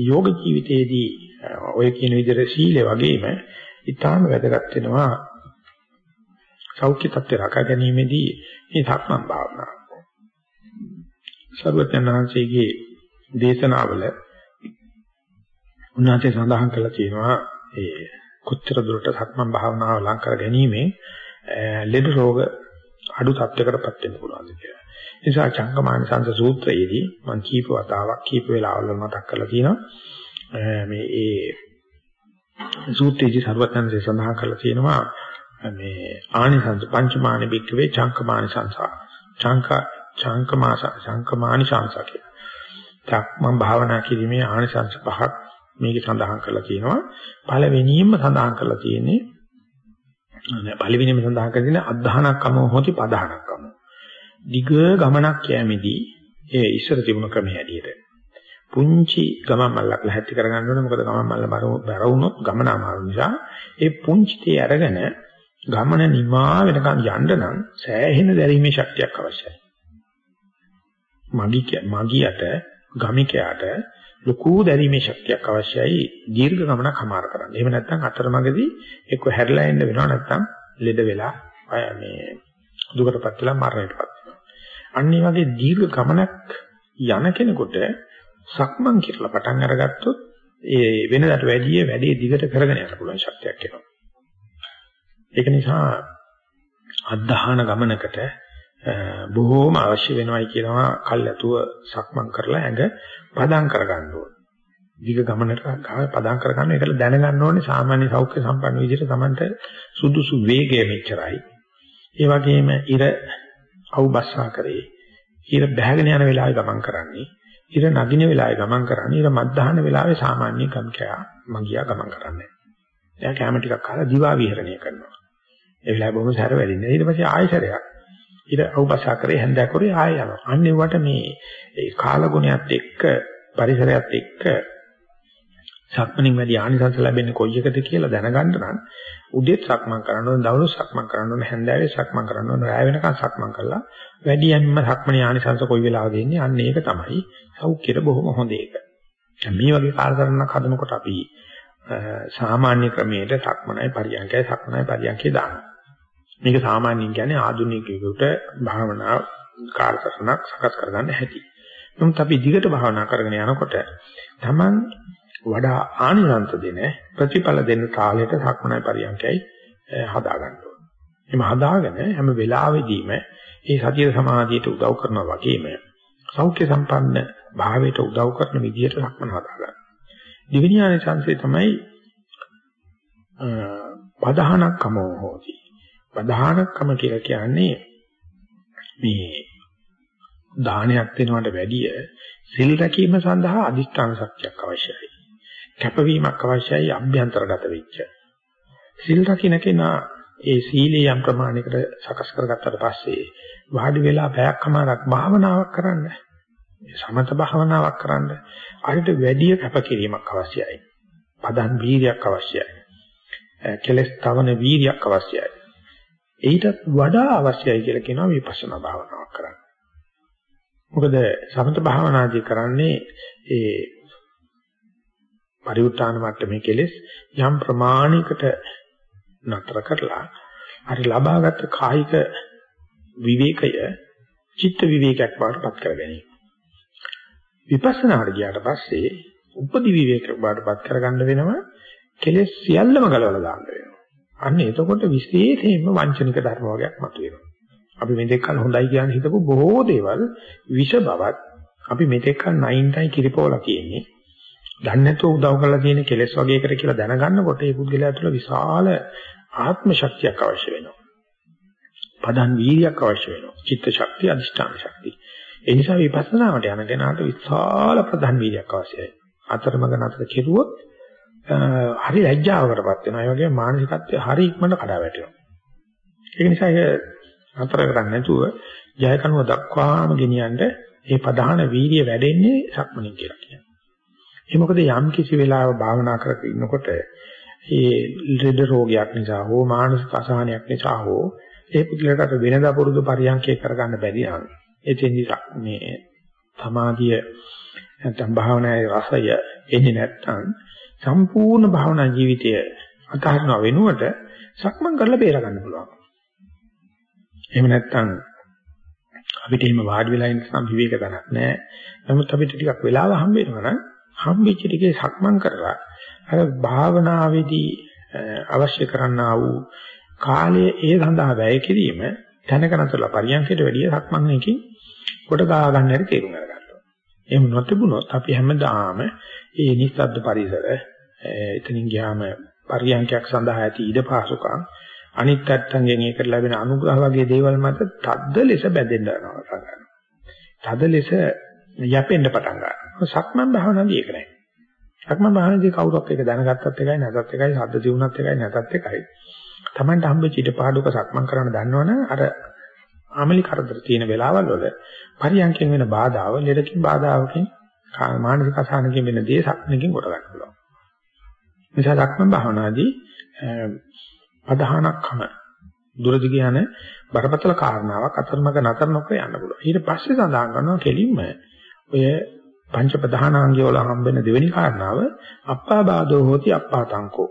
Speaker 1: යෝග ජීවිතයේදී ඔය කියන විදිහට සීලය වගේම ඊටාම වැදගත් වෙනවා සෞඛ්‍ය තත්ත්වය රැක ගැනීමේදී මේ සක්මන් භාවනාව. සර්වඥාන්සේගේ දේශනාවල උන්වහන්සේ සඳහන් කළා තියෙනවා ඒ කොච්චර දුරට සක්මන් භාවනාව ලං කර ගැනීමෙන් ලෙඩ රෝග අඩු තත්යකටපත් වෙන්න පුළුවන්ද කියලා. ඒ නිසා චංගමාන සංස සූත්‍රයේදී මම කීප වතාවක් කීප වෙලාවල මතක් කරලා තියෙනවා මේ ඒ සූත්‍රයේදී සර්වඥාන්සේ සඳහන් කරලා තියෙනවා මේ ආනිසංස පංචමාන බික්කවේ චංකමාන සංසා චංක චංකමාස චංකමානි සංසා කියලා. චක්මන් භාවනා කිරීමේ ආනිසංස පහක් මේකේ සඳහන් කරලා තියෙනවා. පළවෙනියෙන්ම සඳහන් කරලා තියෙන්නේ පළවෙනියෙන්ම සඳහන් කරලා අධධානක්කම හොති පදානක්කම. දිග ගමනක් යෑමේදී ඒ ඉස්සර තිබුණ ක්‍රමයේ හැටියට පුංචි ගමන් මල්ලක් ලැහැත්ති කරගන්න ඕනේ මොකද ගමන් මල්ල බර වුණොත් ගමන අමාරු නිසා ඒ පුංචි තේ අරගෙන ගමන නිමා වෙනකන් යන්න නම් සෑහෙන දැරීමේ ශක්තියක් අවශ්‍යයි. මගී මගියට ගමිකයාට ලොකු දැරීමේ ශක්තියක් අවශ්‍යයි දීර්ඝ ගමනක් හමාර කරන්න. එහෙම නැත්නම් අතරමඟදී එක්ක හැරිලා එන්න වෙනවා නැත්නම් ලෙඩ වෙලා මේ දුකටපත් වෙලා මරණයටපත් වෙනවා. අන්න ඒ වගේ දීර්ඝ ගමනක් යන කෙනෙකුට සක්මන් කියලා පටන් අරගත්තොත් ඒ වෙනදාට වැඩිය වැඩේ දිගට කරගෙන යන්න පුළුවන් ශක්තියක් එනවා. ඒක නිසා අද්ධාන ගමනකට බොහෝම අවශ්‍ය වෙනවයි කියනවා කල්ැතුව සක්මන් කරලා ඇඟ පදම් කරගන්න ඕනේ. දිග ගමනට පදම් කරගන්න ඒකල දැනගන්න ඕනේ සාමාන්‍ය සෞඛ්‍ය සම්පන්න විදිහට Tamanට සුදුසු වේගය මෙච්චරයි. ඒ වගේම ඉර අවබස්සා කරේ. ඉර බැහැගෙන යන වෙලාවේ ගමන් කරන්නේ. ඉර නගින වෙලාවේ ගමන් කරන්නේ. ඉර මත්දහන වෙලාවේ සාමාන්‍ය ගම්කයා මගියා ගමන් කරන්නේ. එයා කැම ටිකක් කාලා දිවා විහරණය කරනවා. ඒ වෙලාවේ බොහොම සැර වැඩින්නේ. ඊට පස්සේ ආයෙසරයක් ඉර අවබසා කරේ හැන්දෑ කරේ ආයෙ යනවා. අන්න ඒවට මේ ඒ කාලගුණයත් එක්ක පරිසරයත් එක්ක සක්මණින් වැඩි ආනිසංස ලැබෙන්නේ කොයි එකද කියලා දැනගන්න නම් උදේත් සක්මන් කරන්න ඕන, දවල්ත් සක්මන් කරන්න ඕන, හැන්දෑවේ සක්මන් කරන්න ඕන, රාය වෙනකන් සක්මන් කරලා වැඩියෙන්ම සක්මණේ ආනිසංස කොයි වෙලාවද එන්නේ? අන්න ඒක තමයි සෞඛ්‍යයට බොහොම හොඳ එක. මේ වගේ කාලකරණක් හදනකොට අපි සාමාන්‍ය ක්‍රමයට සක්මනයි පරියන්කයි සක්මනයි පරියන්කේ දානවා. මේක සාමාන්‍යයෙන් කියන්නේ ආධුනිකයෙකුට භාවනා කාර්යකරණක් සකස් කරගන්න හැටි. නමුත් අපි දිගට භාවනා කරගෙන යනකොට Taman වඩා ආනිසංස දෙන ප්‍රතිඵල දෙන්න තාලෙට සක්මනයි පරියන්කයි හදා ගන්න ඕනේ. එහම හදාගෙන හැම වෙලාවෙදීම මේ සතිය සමාධියට උදව් කරනවා වගේම සෞඛ්‍ය සම්පන්න භාවයට උදව් කරන විදිහට සක්මන හදා ගන්න. දිවිණි ආනිසංසය තමයි පදහනක්කමෝ හෝති. ප්‍රධානකම කියලා කියන්නේ මේ දානයක් දෙනවට වැඩිය සිල් රැකීම සඳහා අදිෂ්ඨාන ශක්තියක් අවශ්‍යයි. කැපවීමක් අවශ්‍යයි අභ්‍යන්තරගත වෙච්ච. සිල් රකින්න කෙනා ඒ සීලය යම් ප්‍රමාණයකට සකස් කරගත්තට පස්සේ වාඩි වෙලා පැයක්මාරක් භාවනාවක් කරන්න. සමත භාවනාවක් කරන්න. අරිට වැඩි කැපකිරීමක් අවශ්‍යයි. පදන් වීර්යයක් අවශ්‍යයි. කෙලස් තවන වීර්යයක් අවශ්‍යයි. ඊටත් වඩා අවශ්‍යයි කියලා කියනවා විපස්සනා භාවනාවක් කරන්න. මොකද සමත භාවනාදී කරන්නේ ඒ පරිඋත්තාන මට්ටමේ කෙලෙස් යම් ප්‍රමාණයකට නතර කරලා හරි ලබාගත් කායික විවේකය චිත්ත විවේකයක් බවට පත් කර ගැනීම. විපස්සනාට ගියාට පස්සේ උපදි විවේකයක් බවට පත් කරගන්න වෙනවා කෙලෙස් සියල්ලම ගලවලා දාන්න වෙනවා. අන්න එතකොට විශේෂයෙන්ම වංචනික ධර්ම වර්ගයක් මතුවෙනවා. අපි මෙතෙක් කල හොඳයි කියන හිතපු බොහෝ දේවල් විෂ බවත් අපි මෙතෙක් කල නයින්ටයි කිරිපෝලා කියන්නේ. දන්නේ නැතුව උදව් කරලා තියෙන කෙලෙස් වගේකට කියලා දැනගන්නකොට ඒ පුද්ගලයා තුළ විශාල ආත්ම ශක්තියක් අවශ්‍ය වෙනවා. පදන් වීර්යයක් අවශ්‍ය වෙනවා. චිත්ත ශක්තිය, අධිෂ්ඨාන ශක්තිය. ඒ නිසා විපස්සනාවට යන කෙනාට විශාල ප්‍රධාන වීර්යයක් අවශ්‍යයි. අතරමඟ නතර කෙරුවොත් හරි ලැජ්ජාවකටපත් වෙනවා. ඒ වගේම මානසිකත්වය හරි ඉක්මනට කඩා වැටෙනවා. ඒක නිසා ඒක අතර කරන්නේ නැතුව ජයකනුව දක්වාම ගෙනියන්න මේ ප්‍රධාන වීර්ය වැඩෙන්නේ සක්මණෙන් කියලා කියනවා. ඒ මොකද යම් කිසි වෙලාවක භාවනා කරගෙන ඉන්නකොට ඒ ලෙඩ රෝගයක් නිසා හෝ මානසික අසහනයක් නිසා හෝ ඒ පුද්ගලයාට වෙනදා පුරුදු පරියන්කේ කරගන්න බැරි නම් එතෙන්දි මේ සමාධිය නැත්නම් භාවනාවේ රසය එන්නේ නැත්නම් සම්පූර්ණ භාවනා ජීවිතය අතහරින වෙනුවට සක්මන් කරලා බේර ගන්න පුළුවන්. එහෙම නැත්නම් අපිට එහෙම වාඩි වෙලා ඉන්න සම් විවේක ගන්නක් නැහැ. නමුත් අපිට ටිකක් වෙලාව හම්බ වෙනවා නම් හම්බෙච්ච ටිකේ සක්මන් කරලා අර භාවනාවේදී අවශ්‍ය කරන්නා වූ කාලය ඒ සඳහා වැය කිරීම තැනක නතරලා පරියන්කයට වැඩිය සක්මන්කකින් කොට ගා ගන්න හැටි තේරුම් ගන්නවා. එහෙම නොතිබුණොත් අපි හැමදාම ඒ නිස්සද්ද පරිසර එතනින් ගියාම පරියන්කයක් සඳහා ඇති ඉඩ පහසුකම් අනිත් පැත්තෙන් ඒකට ලැබෙන අනුග්‍රහ වගේ දේවල් මත තද්ද ලෙස බැඳෙන්න යනවා. තද ලෙස යැපෙන්න පටන් ගන්නවා. සක්මන් භාවනාවේ ඒක නැහැ. සක්මන් භාවනාවේ කවුරක් එක දැනගත්තත් එකයි නැතත් එකයි සද්ද දිනුනත් එකයි නැතත් එකයි. Tamanට හම්බෙච්ච ඊට පාඩුක සක්මන් කරන්න දන්නවනම් අර ආමලි කරදර තියෙන වෙලාවල් වල පරියන්කෙන් වෙන බාධාව, ලෙඩකින් බාධාවකින් මානසික අසහනකින් වෙන දේ සක්මනකින් කොට ගන්න පුළුවන්. නිසා සක්මන් භාවනාදී අදහනක්ම දුරදිග යන බරපතල කාරණාවක් අතරමඟ නතර නොකර යන්න පුළුවන්. ඊට පස්සේ සඳහන් කරනවා කෙලින්ම ඔය පංච ප්‍රධානාංගය වල හම්බෙන දෙවෙනි කාරණාව අප්පාබාධෝ හෝති අප්පාතංකෝ.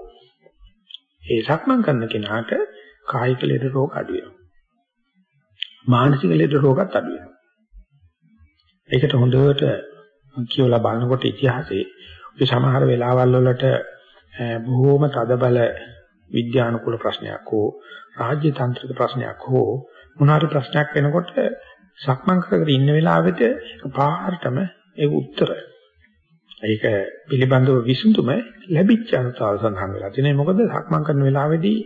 Speaker 1: ඒ සක්මන් කරන කෙනාට කායික ලෙඩ රෝග අඩු වෙනවා. මානසික ලෙඩ රෝගත් අඩු වෙනවා. ඒකට හොඳට කියවලා බලනකොට ඉතිහාසයේ ඔය සමහර වෙලාවල් වලට බොහෝම තදබල විද්‍යානුකූල ප්‍රශ්නයක් හෝ රාජ්‍ය තාන්ත්‍රික ප්‍රශ්නයක් හෝ මොනාරි ප්‍රශ්නයක් වෙනකොට සක්මන් කරගෙන ඉන්න වෙලාවෙද පාරටම ඒ උත්තර ඒක පිළිබඳව විසඳුම ලැබිච්ච අනුතාව සඳහන් වෙලා තියෙනවා. මොකද සක්මන් කරන වෙලාවේදී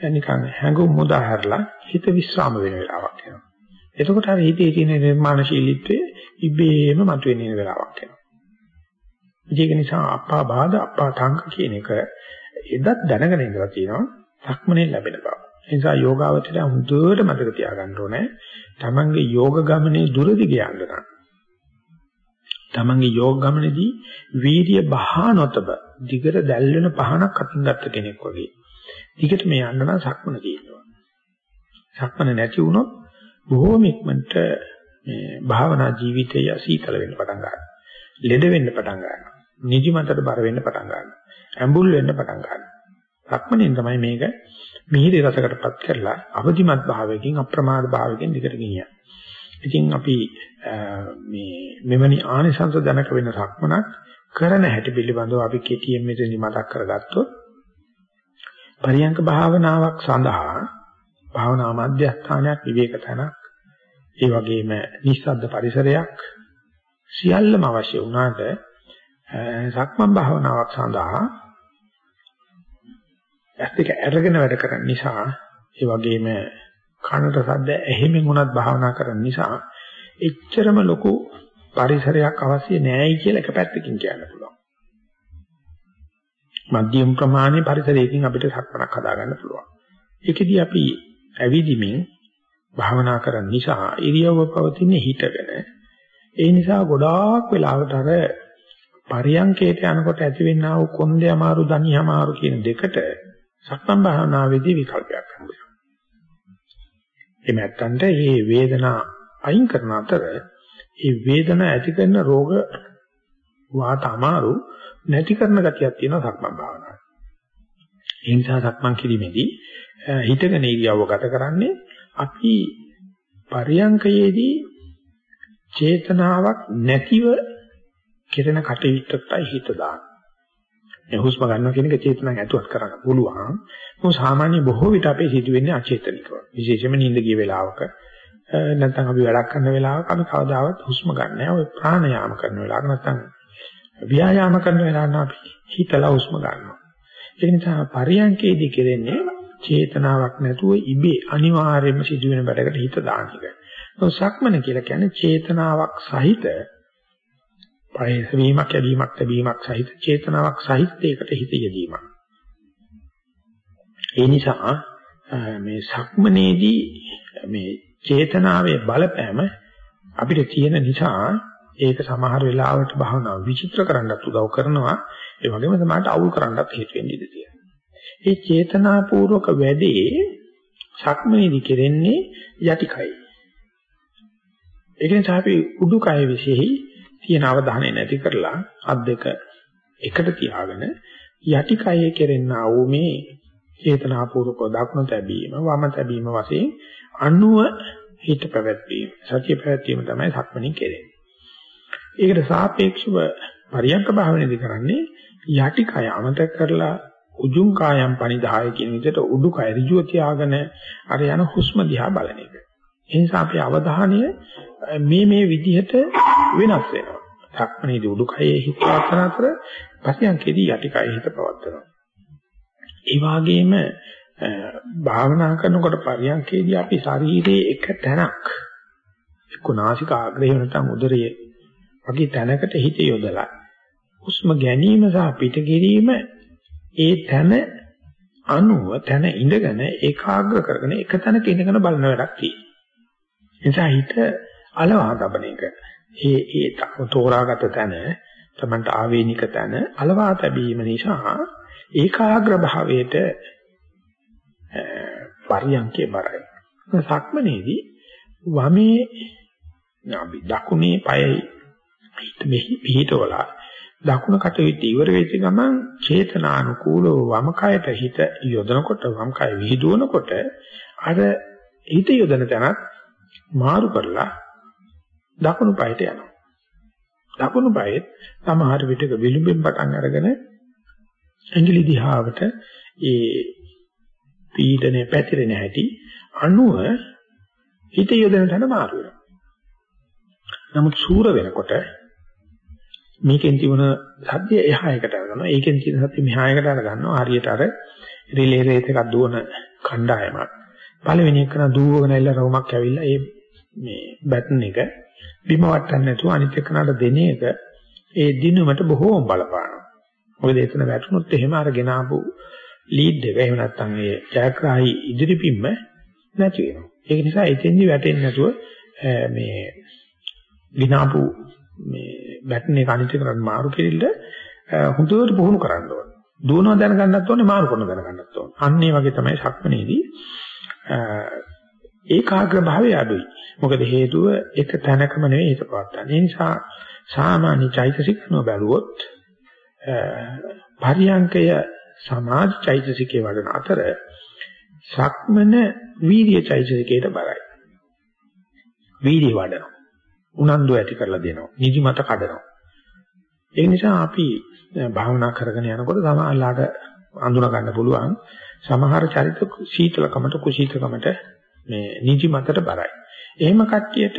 Speaker 1: නිකන් හැඟුම් මුදා හැරලා හිත විස්්‍රාම වෙන වෙලාවක් එනවා. එතකොට අර හිතේ තියෙන නිර්මාණශීලීත්වය ඉබේම මතුවෙන වෙලාවක් එනවා. ඒක නිසා අප්පා බාධා අප්පා තංක කියන එක එදත් දැනගෙන ඉඳලා තියෙනවා සක්මනේ ලැබෙන බව. ඒ නිසා යෝගාවචරය හුදුවට මතක තියාගන්න ඕනේ. තමන්ගේ යෝග ගමනේ දුරදි ගියන්න නම්. තමන්ගේ යෝග ගමනේදී වීර්ය බහා නොතබ දිගට දැල් වෙන පහනක් අතින් ගත්ත කෙනෙක් වගේ. දිගට මේ යන්න නම් සක්මන තියෙනවා. සක්මන නැති වුණොත් බොහෝම ඉක්මනට මේ භාවනා ජීවිතය සීතල වෙන්න පටන් ගන්නවා. ලෙඩ වෙන්න පටන් ගන්නවා. නිදිමතට බර වෙන්න පටන් ගන්නවා. ඇඹුල් වෙන්න පටන් ගන්නවා. සක්මණෙන් තමයි මේක මිහිරි රසකටපත් කරලා අවදිමත් භාවයකින් අප්‍රමාද භාවයකින් දිගට ගෙනියන්නේ. ඉතින් අපි මේ මෙවැනි ආනිසංස දැනක වෙන සක්මනක් කරන හැටි පිළිබඳව අපි කෙටියෙන් මෙතනදි මතක් කරගත්තොත් පරියංක භාවනාවක් සඳහා භාවනා මධ්‍යස්ථානයක් විවේක තැනක් ඒ වගේම නිස්සද්ද පරිසරයක් සියල්ලම අවශ්‍ය වුණාට සක්මන් භාවනාවක් සඳහා ඇස් දෙක අරගෙන වැඩ කරන නිසා ඒ වගේම කනට සද්ද ඇහිමින් උනත් භාවනා කරන නිසා එච්චරම ලොකු පරිසරයක් අවශ්‍ය නෑයි කියලා එක පැත්තකින් කියන්න පුළුවන්. මධ්‍යම ප්‍රමාණයේ පරිසරයකින් අපිට සක්මනක් හදාගන්න පුළුවන්. ඒකෙදී අපි ඇවිදිමින් භාවනා කරන නිසා ඉරියව්ව පවතින හිතගෙන ඒ නිසා ගොඩාක් වෙලාවට අර පරියංකේට යනකොට ඇතිවෙනා වූ කොන්දේ අමාරු දණි අමාරු කියන දෙකට සක්මන් භාවනාවේදී විකල්පයක් හම්බ වෙනවා. එහෙම නැත්නම් මේ වේදනා අයින් කරන අතර මේ වේදනා ඇති කරන රෝග වාත අමාරු නැති කරන ගතියක් තියෙනවා සක්මන් භාවනාවේ. ඒ නිසා සක්මන් කිරීමේදී හිතගෙන ඉරියව්ව ගත කරන්නේ අපි පරියංකයේදී චේතනාවක් නැතිව කෙරෙන කටයුත්තටයි හිත දාන්න. මේ හුස්ම ගන්නවා කියන එක චේතනාවක් ඇතුවත් කරන්න පුළුවන්. මොකද සාමාන්‍ය බොහෝ විට අපේ සිදුවෙන්නේ අචේතනිකව. විශේෂයෙන්ම නිින්ද ගිය වෙලාවක නැත්නම් අපි වැඩක් කරන වෙලාවක අපි කවදාවත් හුස්ම ගන්න නැහැ. ඔය ප්‍රාණයාම කරන වෙලාවක නැත්නම් ව්‍යායාම කරන වෙලාවක අපි හිතලා හුස්ම ගන්නවා. ඒ නිසා පරියන්කේදී කෙරෙන්නේ චේතනාවක් නැතුව ඉබේ අනිවාර්යයෙන්ම සිදුවෙන වැඩකට හිත දාන එක. සක්මන කියලා කියන්නේ චේතනාවක් සහිත පරිසවීමක් යැදීමක් ලැබීමක් සහිත චේතනාවක් සහිත දෙයකට හිත යෙදීමක්. ඒ නිසා මේ සක්මනේදී මේ චේතනාවේ බලපෑම අපිට තියෙන නිසා ඒක සමහර වෙලාවට භාවනාව විචිත්‍ර කරන්නත් උදව් කරනවා. ඒ වගේම සමහරට අවුල් කරන්නත් හේතු වෙන්න ඉඩ තියෙනවා. මේ චේතනාපූර්වක වැඩේ සක්මනේදී කෙරෙන්නේ යටිකයි. ඒක නිසා අපි උඩුකය විශේෂයි තියෙන අවධානය නැති කරලා අත් දෙක එකට තියාගෙන යටිකයේ කෙරෙනා වූ මේ චේතනාපූර්වක දක්න තැබීම වම තැබීම වශයෙන් අනුව හිත පැවැත්වීම සතිය පැවැත්වීම තමයි සක්මණේ කෙරෙන්නේ. ඒකට සාපේක්ෂව පරියංක භාවනයේදී කරන්නේ යටිකය අමතක කරලා උජුං කායම් පනිදාය කියන විදිහට උඩුකය ඍජුව තියාගෙන අර යන හුස්ම දිහා බලන එක. ඒ නිසා අපේ අවධානය මේ මේ විදිහට වෙනස් වෙනවා. සක්මණේදී උඩුකයේ හිත පවත්වන අතර පරියංකේදී යටිකයේ හිත පවත්වනවා. ඒ වගේම භාවනා කරනකොට පරියන්කේදී අපි ශරීරයේ එක තැනක් එක්ක නාසික ආග්‍රහය නැත්නම් උදරයේ වගේ තැනකට හිත යොදලා හුස්ම ගැනීම සහ පිට කිරීම ඒ තැන අනුව තැන ඉඳගෙන ඒකාග්‍ර කරගෙන එක තැනක ඉඳගෙන බලන වැඩක් තියෙනවා. නිසා හිත අලවා තබන එක. ඒ ඒ තෝරාගත තැන තමන්ට ආවේනික තැන අලවා තැබීම නිසා ඒකාග්‍ර භාවයට පරියන්කේ බරයි. සක්මනේදී වමේ අපි දකුණේ පයයි හිත මෙහි පිහිටවලා දකුණ කටවිට ඉවර වෙච්ච ගමන් චේතනානුකූලව වම කයට හිත යොදනකොට වම් කය විහිදුවනකොට අර හිත යොදන තැනත් මාරු කරලා දකුණු පායට යනවා. දකුණු පායෙත් සමහර විටක විලුඹෙන් පටන් අරගෙන ඇඟිලි දිහාවට ඒ පීඩනේ පැතිරෙන හැටි අණුව හිත යොදන තැන මාරු වෙනවා. නමුත් සූර වෙනකොට මේකෙන් තිබුණ සත්‍ය එහා එකට අරගන්නවා. ඒකෙන් තියෙන සත්‍ය මෙහා එකට අරගන්නවා. හරියට අර රිලේ රේස් එකක් දුවන කණ්ඩායමක්. පළවෙනි එක නා දුවගෙන ඇවිල්ලා රවුමක් ඇවිල්ලා ඒ මේ බැටන් එක බිම වටන්න නැතුව අනිත් එකනට දෙන එක ඒ දිනුමට බොහෝම බලපානවා. මොකද එතන වැටුනොත් එහෙම අර ගෙනාවු ලීඩ් එක එහෙම නැත්නම් ඒ ජයග්‍රාහී ඉදිරි පිම්ම නැති වෙනවා. ඒක නිසා එතෙන්දි වැටෙන්නේ නැතුව මේ විනාපු මේ බැටන් එක අනිත් එකට මාරු කෙරිල්ල හුදුවට පුහුණු කරන්න ඕනේ. දුවනවා දැනගන්නත් ඕනේ මාරු කරන දැනගන්නත් ඕනේ. අන්න ඒ වගේ තමයි සක්මනේදී ඒකාග්‍ර භාවය අඩුයි. මොකද හේතුව එක තැනකම නෙවෙයි හිත පවත්තන්නේ. ඒ නිසා සාමාන්‍ය චෛතසිකනෝ බැලුවොත් පරියංකය සමාධි චෛතසිකේ වඩන අතර සක්මන වීර්ය චෛතසිකේට බරයි. වීර්ය වඩනවා. උනන්දු ඇති කරලා දෙනවා. නිදිමත කඩනවා. ඒ නිසා අපි භාවනා කරගෙන යනකොට සමහරලාට අඳුන ගන්න පුළුවන් සමහර චරිත සීතලකමට කුසීතකමට මේ නිදිමතට බරයි. එහෙම කට්ටියට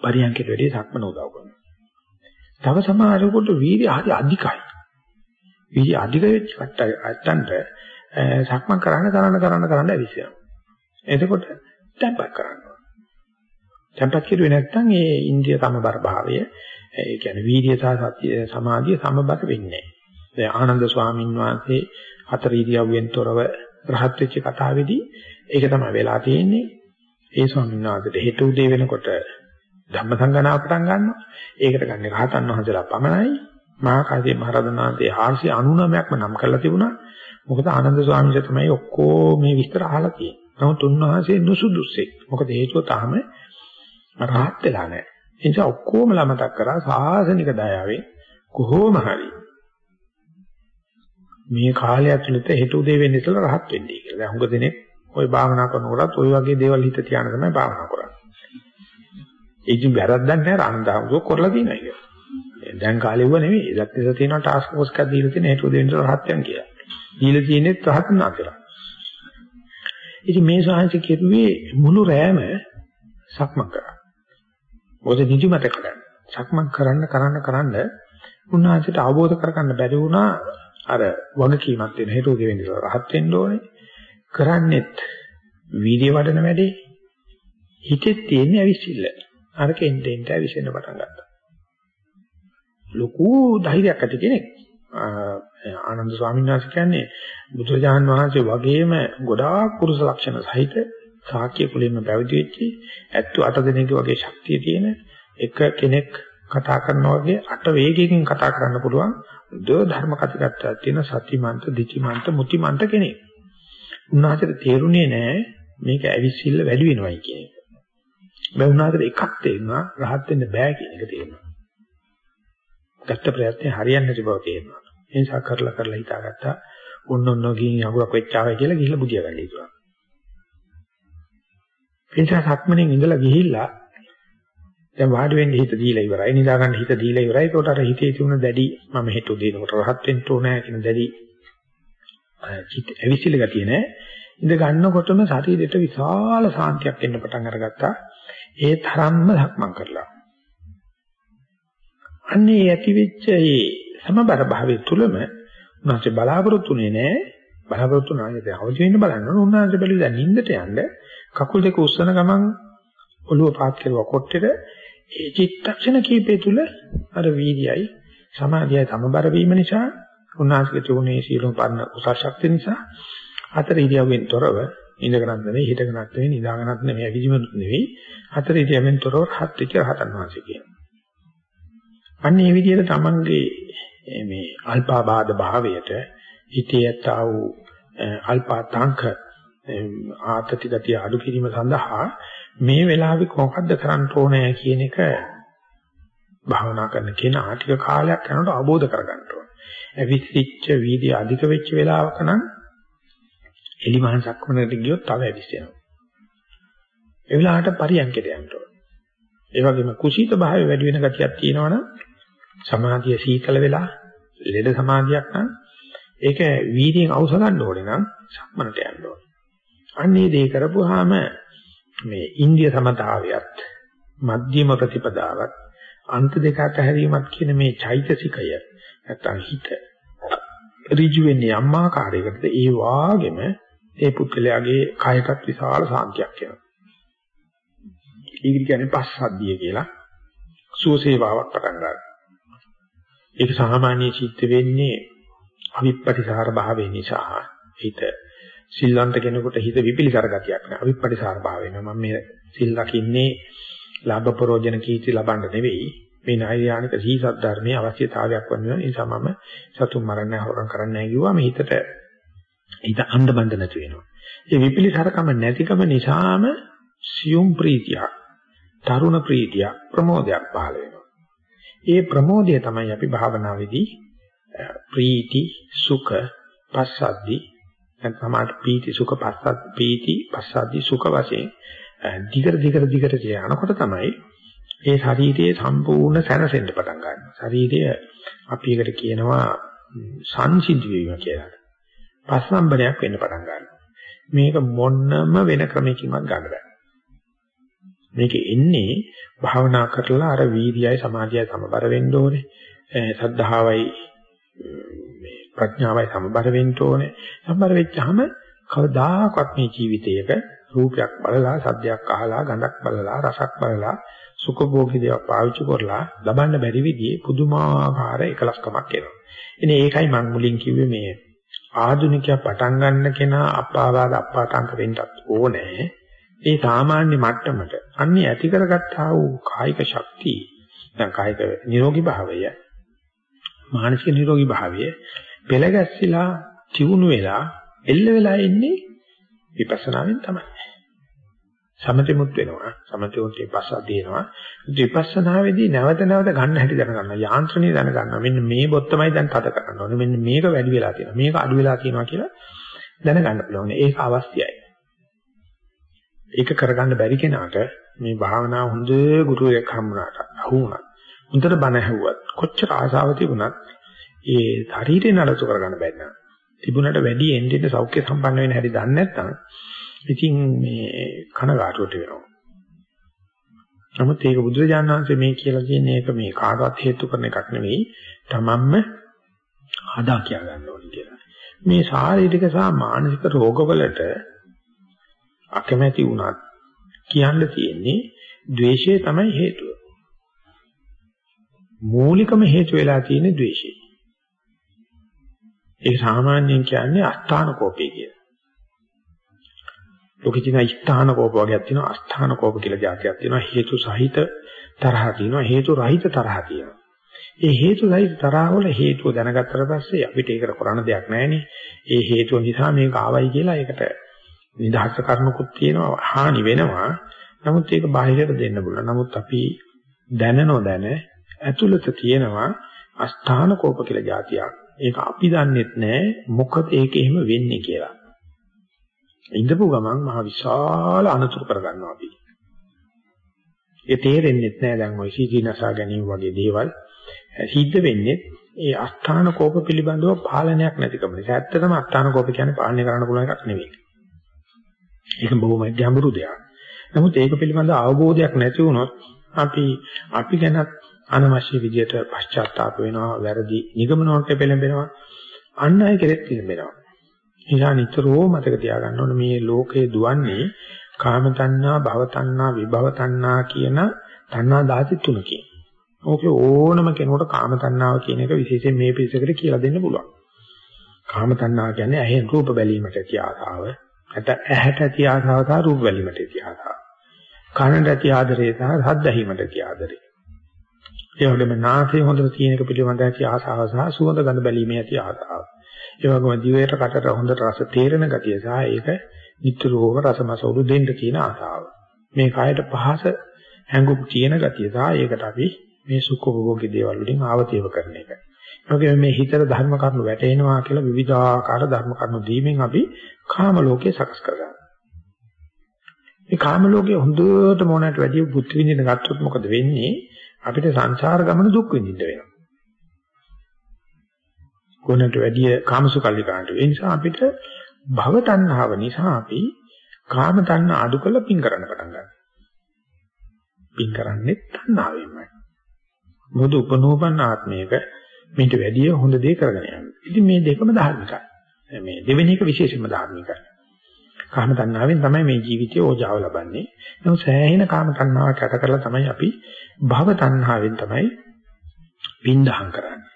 Speaker 1: පරියන්කේට වැඩි සක්මන උදව් කරනවා. තව සමහරෙකුට වීර්ය හරි අධිකයි. වීර්ය අධික වෙච්ච කට්ටන්ට සක්මන් කරන්න කරන්න කරන්න කරන්න ඇවිස්සෙනවා. එතකොට තැම්පත් කරනවා. තැම්පත් කිරුවේ නැත්නම් ඒ ඉන්ද්‍රිය සමබර භාවය ඒ කියන්නේ වීර්ය සහ සතිය සමාධිය සමබර වෙන්නේ නැහැ. දැන් ආනන්ද ස්වාමීන් වහන්සේ හතර ඉරියව්වෙන් තොරව රහත් වෙච්ච කතාවේදී ඒක තමයි වෙලා තියෙන්නේ. ඒ ස්වාමීන් වහන්සේට හෙට උදේ වෙනකොට ධම්ම සංගණාව පටන් ගන්නවා. ඒකට ගන්නේ රහතන් වහන්සේලා පමණයි. මහා කාශ්‍යප මහ රහතන් වහන්සේ 499ක්ම නම් කරලා තිබුණා. මොකද ආනන්ද ස්වාමීන් වහන්සේ තමයි ඔක්කොම මේ විස්තර අහලා තියෙන්නේ. නමුත් උන්වහන්සේ නුසුදුසෙක්. මොකද හේතුව තාම රහත් වෙලා නැහැ. ඒ නිසා ඔක්කොම ළමතක් කරා සාසනික දයාවෙන් කොහොම හරි මේ කාලය ඇතුළත හෙට උදේ වෙන්න ඉස්සෙල්ලා රහත් වෙන්නේ කියලා. දැන් හුඟ දෙනෙක් ওই භාවනා කරනකොටත් ওই වගේ දේවල් හිත තියාන තමයි භාවනා කරන්නේ. ඒකින් වැරද්දක් නැහැ ආනන්දහමසෝ කරලා තියෙනවා ඒක. දැන් කාලේ වුණා නෙවෙයි. ඒත් ඉතින් තියෙනවා ටාස්ක් ෆෝස් එකක් දීලා තියෙන හේතු දෙන්න රහත්යන් කියලා. දීලා තියෙන්නේ රහතන් අතර. ඉතින් මේ සාංශ කෙරුවේ මුළු රෑම සක්මන් කරා. මොකද නිදිමත කඩන්න. සක්මන් කරන්න කරන්න කරන්න උන්වහන්සේට අවබෝධ කරගන්න බැරි වුණා අර වගකීමක් වෙන හේතු දෙවෙනි රහත් වෙන්න ඕනේ. කරන්නෙත් වීර්ය වඩන වැඩේ හිතෙත් තියෙන ඇවිසිල්ල. අරක එන්න එන්න ඇවිසෙන්න පටන් ගත්තා. ලොකු ධෛර්යයක් ඇති කෙනෙක්. ආනන්ද ස්වාමීන් වහන්සේ කියන්නේ බුදුරජාන් වහන්සේ වගේම ගොඩාක් පුරුෂ ලක්ෂණ සහිත සාක්‍ය කුලෙන්න පැවිදි වෙච්ච ඇත්තු අට දෙනෙක් වගේ ශක්තිය තියෙන එක කෙනෙක් කතා කරනවා වගේ අට වේගයකින් කතා කරන්න පුළුවන් දෝ ධර්ම කතිකත්වයක් තියෙන සතිමන්ත, දිචිමන්ත, මුතිමන්ත කෙනෙක්. උන්වහන්සේට තේරුණේ නැහැ මේක ඇවිස්සිල්ල වැඩි වෙනවයි කියන එක. මේ උන්වහන්සේට එකක් තේරුණා රහත් වෙන්න බෑ කියන එක තේරුණා. ගත්ත ප්‍රයත්නේ හරියන්නේ නැති බව තේරුණා. ඒ නිසා කරලා කරලා හිතාගත්තා ඔන්න ඔන්න ගින් අගුරක් වෙච්චාවයි කියලා ගිහිල්ලා බුදියා ගන්න හිතුවා. ඒ නිසා සක්මණෙන් ඉඳලා ගිහිල්ලා දැන් වාඩි වෙන්න හිත දීලා ඉවරයි නිදා ගන්න හිත දීලා ඉවරයි. ඒකට අර හිතේ තිබුණ දැඩි මම හිත උදේනකොට රහත් වෙන්න ඕනෑ කියන දැඩි චිත් ඇවිසිල ගතිය නෑ. ඉඳ ගන්නකොටම ශරීරයට විශාල සාන්තියක් එන්න පටන් අරගත්තා. ඒ තරම්ම ධක්මං කරලා. අන්නේ ඇතිවෙච්ච ඒ සමබර භාවයේ තුලම උන්වහන්සේ බලාපොරොත්තුනේ නෑ. බලාපොරොත්තු නැන්නේ දැන් අවදි වෙන්න බලන්න ඕන. උන්වහන්සේ බැලුවා දැන් නිින්දට යන්න. කකුල් දෙක උස්සන ගමන් ඔළුව පාත් කරුවා කොට්ටෙට ඒ චිත්තක්ෂණ කීපය තුල අර වීර්යයි සමාධියයි සමබර වීම නිසා උන්වහන්සේගේ තුනේ සීලොම පන්න කුසල ශක්තිය නිසා හතර ඉරියව්වෙන් තොරව ඉඳගෙනත් නෙවෙයි හිටගෙනත් නෙවෙයි නිදාගෙනත් නෙවෙයි ඇවිදිමත් නෙවෙයි හතර ඉරියව්වෙන් තොරව හත් විච රහතන් වහන්සේ කියනවා. අන්න මේ විදිහට තමන්ගේ මේ අල්පාබාධ භාවයට හිතේ යතා වූ අල්පාතංක ආතති ගතිය අඩු කිරීම සඳහා මේ වෙලාවේ කොහොමද කරන්න ඕනේ කියන එක භාවනා කරන කෙනා ටික කාලයක් යනකොට අවබෝධ කරගන්න ඕනේ. ඇවිස්සිච්ච වීර්ය අධික වෙච්ච වෙලාවක නම් එලිමහසක් වුණාට ගියොත් තව ඇවිස්සෙනවා. ඒ වෙලාවට පරියන්කයට යන්න ඕනේ. ඒ වගේම කුසීත භාවය වැඩි වෙන ගතියක් තියෙනවනම් සමාධිය සීතල වෙලා ලෙඩ සමාධියක් නම් ඒක වීර්යයෙන් අවශ්‍ය ගන්න ඕනේ නම් සම්මනට යන්න ඕනේ. අන්නේ දේ කරපුවාම මේ ඉන්දිය සමතාවයත් මධ්‍යම ප්‍රතිපදාවත් අන්ත දෙක අතහැරීමත් කියන මේ චෛතසිකය නැත්තම් හිත ඍජු වෙන්නේ යම් ආකාරයකටද ඒ වාගෙම ඒ පුද්ගලයාගේ කායකත් විශාල සාන්තියක් එනවා. ඊගිරි කියන්නේ පස්සද්ධිය කියලා සුවසේවාවක් පටන් ගන්නවා. ඒක සාමාන්‍ය චිත්ත වෙන්නේ අවිප්පටිසාර භාවය නිසා හිත සිල්වන්ත කෙනෙකුට හිත විපිලිසර ගතියක් නෑ. අවිප්පටිසාර භාව වෙනවා මම මේ සිල් ලකින්නේ ලාභ ප්‍රෝජන කීර්ති ලබන්න නෙවෙයි. මේ නෛර්යානික සීසත් ධර්මයේ අවශ්‍යතාවයක් වන නිසා මම සතුන් මරන්නේ හොරම් කරන්නේ නැහැ කිව්වා. මේ හිතට හිත අන්ධ බඳ නැති වෙනවා. ඒ විපිලිසරකම නැතිකම නිසාම සියුම් ප්‍රීතිය තරුණ ප්‍රීතිය ප්‍රමෝදයක් පහළ වෙනවා. ඒ ප්‍රමෝදය තමයි අපි භාවනාවේදී ප්‍රීති සුඛ පස්සද්දි නැත්නම් සමාධි පීති සුඛ පස්සත් පීති පස්සද්දි සුඛ වශයෙන් දිගට දිගට දිගට යනකොට තමයි ඒ ශරීරයේ සම්පූර්ණ සැනසෙන්න පටන් ගන්නවා. ශරීරය අපි එකට කියනවා සංසිද්ධ වීම කියලා. පස්සම්බරයක් වෙන්න පටන් ගන්නවා. මේක මොන්නම වෙන ක්‍රමයකින්වත් ගන්න බෑ. මේක එන්නේ භාවනා කරලා අර වීර්යයයි සමාධියයි සමබර වෙන්න ඕනේ. සද්ධාවයි මේ ප්‍රඥාවයි සමබර වෙන්න ඕනේ. සමබර වෙච්චාම කවදාකවත් මේ ජීවිතයක රූපයක් බලලා, සද්දයක් අහලා, ගඳක් බලලා, රසක් බලලා, සුඛභෝගී දේවල් පාවිච්චි කරලා ලබන්න බැරි විදිහේ පුදුමාකාර එකලස්කමක් එනවා. ඉතින් ඒකයි මම මුලින් කිව්වේ මේ ආධුනිකයා පටන් ගන්න කෙනා අපාවාද අපාතංක වෙන්නත් ඕනේ. ඒ සාමාන්‍ය මට්ටමට අන්නේ ඇති කරගත්තා වූ කායික ශක්තිය දැන් කායික නිරෝගී භාවය මානසික නිරෝගී භාවය පෙළ ගැස්සිලා තියුණු වෙලා එල්ල වෙලා ඉන්නේ විපස්සනාවෙන් තමයි. සමතෙමුත් වෙනවා. සමතෙමුත් විපස්සනා දෙනවා. විපස්සනාවේදී නැවත නැවත ගන්න හැටි දැන ගන්නවා. යාන්ත්‍රණය දැන ගන්නවා. මෙන්න මේ බොත් තමයි දැන් තද කරන්න ඕනේ. මෙන්න මේක වැඩි වෙලා තියෙනවා. මේක අඩු වෙලා තියෙනවා කියලා දැන ගන්න පුළුවන්. ඒක අවශ්‍යයි. ඒක කරගන්න බැරි කෙනාට මේ භාවනා හොඳ ගුරුවරයෙක් හම්බුනාට අහු වුණා. හොඳට බණ ඇහුවත් කොච්චර ආසාව තිබුණත් ඒ ශරීරේ නඩතු කරගන්න බැරි නම් තිබුණට වැඩි එන්නේ සෞඛ්‍ය සම්පන්න වෙන හැටි දන්නේ නැත්නම් ඉතින් මේ කනගාටුවට වෙනවා. නමුත් ඒක බුදුරජාණන් වහන්සේ මේ කියලා කියන්නේ ඒක මේ කාටවත් හේතු කරන එකක් නෙවෙයි. තමන්ම හදා කියා ගන්න ඕනේ කියලා. මේ ශාරීරික සහ මානසික රෝගවලට අකමැති වුණත් කියන්න තියෙන්නේ ද්වේෂය තමයි හේතුව. මූලිකම හේතු වෙලා තියෙන්නේ ද්වේෂය. ඒක සාමාන්‍යයෙන් කියන්නේ අස්ථාන කෝපය කියලා. ලෝකේ තියෙන ස්ථාන කෝප වර්ගයක් තියෙනවා අස්ථාන කෝප කියලා જાතියක් තියෙනවා හේතු සහිත තරහ තියෙනවා හේතු රහිත තරහ තියෙනවා. ඒ හේතු රහිත තරහ වල හේතුව දැනගත්තට පස්සේ අපිට ඒකට කරන්න දෙයක් නැහැනේ. ඒ හේතුව නිසා මේක ආවයි කියලා ඒකට නිදහස් කරනකුත් තියෙනවා හානි වෙනවා. නමුත් ඒක බාහිරට දෙන්න බුණා. නමුත් අපි දැන නොදැන ඇතුළත තියෙනවා අස්ථාන කෝප කියලා જાතියක්. ඒක අපි දන්නෙත් නෑ මොකද ඒක එහෙම වෙන්නේ කියලා. ඉඳපු ගමන් මහ විශාල අනතුරු කරගන්නවා අපි. ඒ තේරෙන්නේ නැහැ දැන් ওই සීදීනසා ගැනීම වගේ දේවල් සිද්ධ වෙන්නේ ඒ අස්ථාන කෝප පිළිබඳව පාලනයක් නැතිකම නිසා. ඇත්තටම අස්ථාන කෝප කියන්නේ පාලනය කරන්න පුළුවන් එකක් නෙවෙයි. ඒක බොහොම ගැඹුරු දෙයක්. නමුත් ඒක පිළිබඳ අවබෝධයක් නැති වුණොත් අපි අපි ගැන අනවශ්‍ය විදියට පශ්චාත්තාප වෙනවා, වැරදි නිගමන වලට පෙළඹෙනවා, අන් අය කෙරෙත් පිළිඹෙනවා. එයා නිතරම මතක තියාගන්න ඕනේ මේ ලෝකේ දුවන්නේ කාම තණ්හා, භව තණ්හා, විභව තණ්හා කියන තණ්හා ධාති තුනකින්. ඕකේ ඕනම කෙනෙකුට කාම තණ්හාව කියන එක විශේෂයෙන් මේ පිළිසකට කියලා දෙන්න පුළුවන්. කාම තණ්හා කියන්නේ ඇහෙන් රූප බැලීමට ඇති ආසාව. නැත්නම් ඇහැට ඇති ආසාව සහ රූප බැලීමට ඇති ආසාව. කනට ඇති ආදරය සහ ශබ්ද ඇහිමට ඇති ආදරය. ඒ වගේම නාසයේ හොඳට තියෙන එක පිළිබඳ ඇති ආසාව සහ සුවඳ ගඳ බැලීමේ ඇති ආසාව. ඒ වගේම දිවයට කටට හොඳට රස තේරෙන ගතිය සහ ඒක නිතරම රසමසවුරු දෙන්න තියෙන ආසාව. මේ කායට පහස හැඟුම් තියෙන ගතිය සහ ඒකට අපි මේ සුඛෝභෝගී දේවල් වලින් ආවතේව කරන එක. ඒ වගේම මේ හිතට ධර්ම කරුණු වැටෙනවා කියලා විවිධාකාර ධර්ම කරුණු දීමෙන් අපි කාම ලෝකේ සකස් කරගන්නවා. මේ කාම ලෝකයේ හොඳට මොනකට වැඩි බුද්ධ විඳින ගත්තොත් මොකද වෙන්නේ? අපිට සංසාර ගමන දුක් විඳින්න වෙනවා. ගුණට වැඩි කාමසුකල්ලි කාණ්ඩ. ඒ නිසා අපිට භව තණ්හාව නිසා අපි කාම තණ්හා අඩු කළ පින් කරන්න පටන් ගන්නවා. පින් කරන්නේ තණ්හාවෙන්මයි. මොකද උපනෝපන්න ආත්මයක මේට වැඩි හොඳ දේ කරගෙන යනවා. ඉතින් මේ දෙකම ධාර්මිකයි. මේ දෙවෙනි එක විශේෂයෙන්ම ධාර්මිකයි. කාම තණ්හාවෙන් තමයි මේ ජීවිතයේ ඕජාව ලබන්නේ. නමුත් සෑහෙන කාම තණ්හාවක් යට කරලා තමයි අපි භව තණ්හාවෙන් තමයි පින්දහම් කරන්නේ.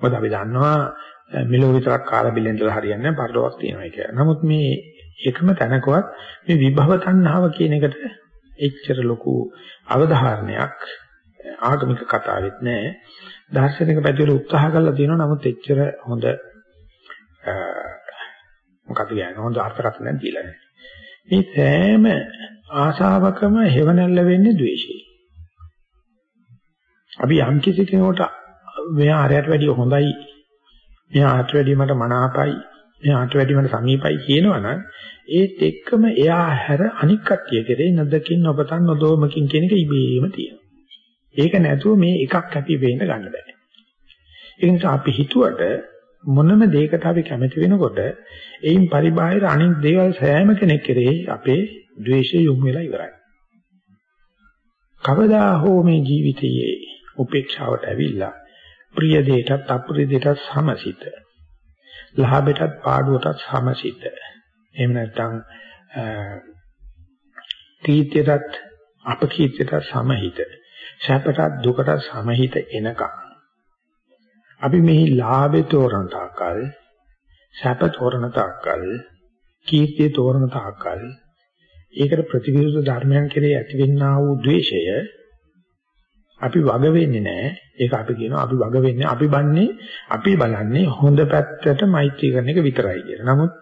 Speaker 1: මොකද අපි දන්නවා මෙලෝ විතරක් කාලා බිලෙන්දලා හරියන්නේ නැහැ පරලොවක් තියෙනවා කියලා. නමුත් මේ එකම තැනකවත් මේ විභව තණ්හාව කියන එකට එච්චර ලොකු අවධාරණයක් ආගමික කතාවෙත් නැහැ. දාර්ශනික පැතිවල උත්සාහ කරලා තියෙනවා නමුත් එච්චර හොඳ මොකද කියන්නේ හොඳ අර්ථකථනයක් දීලා නැහැ. මේ සෑම ආශාවකම හේවණල්ල වෙන්නේ ද්වේෂය. අපි යම් කිසි කෙනෙකුට මෙයා ආරයට වැඩිය හොඳයි මෙයාට වැඩිය මට මනාපයි මෙයාට වැඩිය මට සමීපයි කියනවනම් ඒත් එක්කම එයා හැර අනික් කට්ටිය කෙරේ නදකින් ඔබතන් නොදෝමකින් කියන එක ඉබේම තියෙනවා. ඒක නැතුව මේ එකක් අපි වෙන්න ගන්න බෑ. ඒ නිසා අපි හිතුවට මොනම දෙයකට අපි කැමති වෙනකොට ඒයින් පරිබාහිර අනිත් දේවල් සෑම කෙනෙක් කෙරෙහි අපේ ද්වේෂය යොමු වෙලා ඉවරයි. කවදා හෝ මේ ජීවිතයේ උපේක්ෂාවට ඇවිල්ලා ප්‍රිය දෙයටත් අප්‍රිය දෙයටත් සමසිත. ලාභයටත් පාඩුවටත් සමසිත. එහෙම නැත්නම් කීර්තියටත් අපකීර්තියටත් සමහිත. සැපටත් දුකටත් සමහිත එනකම්. අපි මේ ලාභේ තෝරන තාකල් සැප තෝරන තාකල් කීර්තිය තෝරන තාකල් ඒකට ප්‍රතිවිරුද්ධ ධර්මයන් කෙරේ ඇතිවෙනා වූ द्वේෂය අපි වග වෙන්නේ නැහැ ඒක අපි කියනවා අපි වග වෙන්නේ අපි බන්නේ අපි බලන්නේ හොඳ පැත්තට මෛත්‍රී කරන එක විතරයි කියලා. නමුත්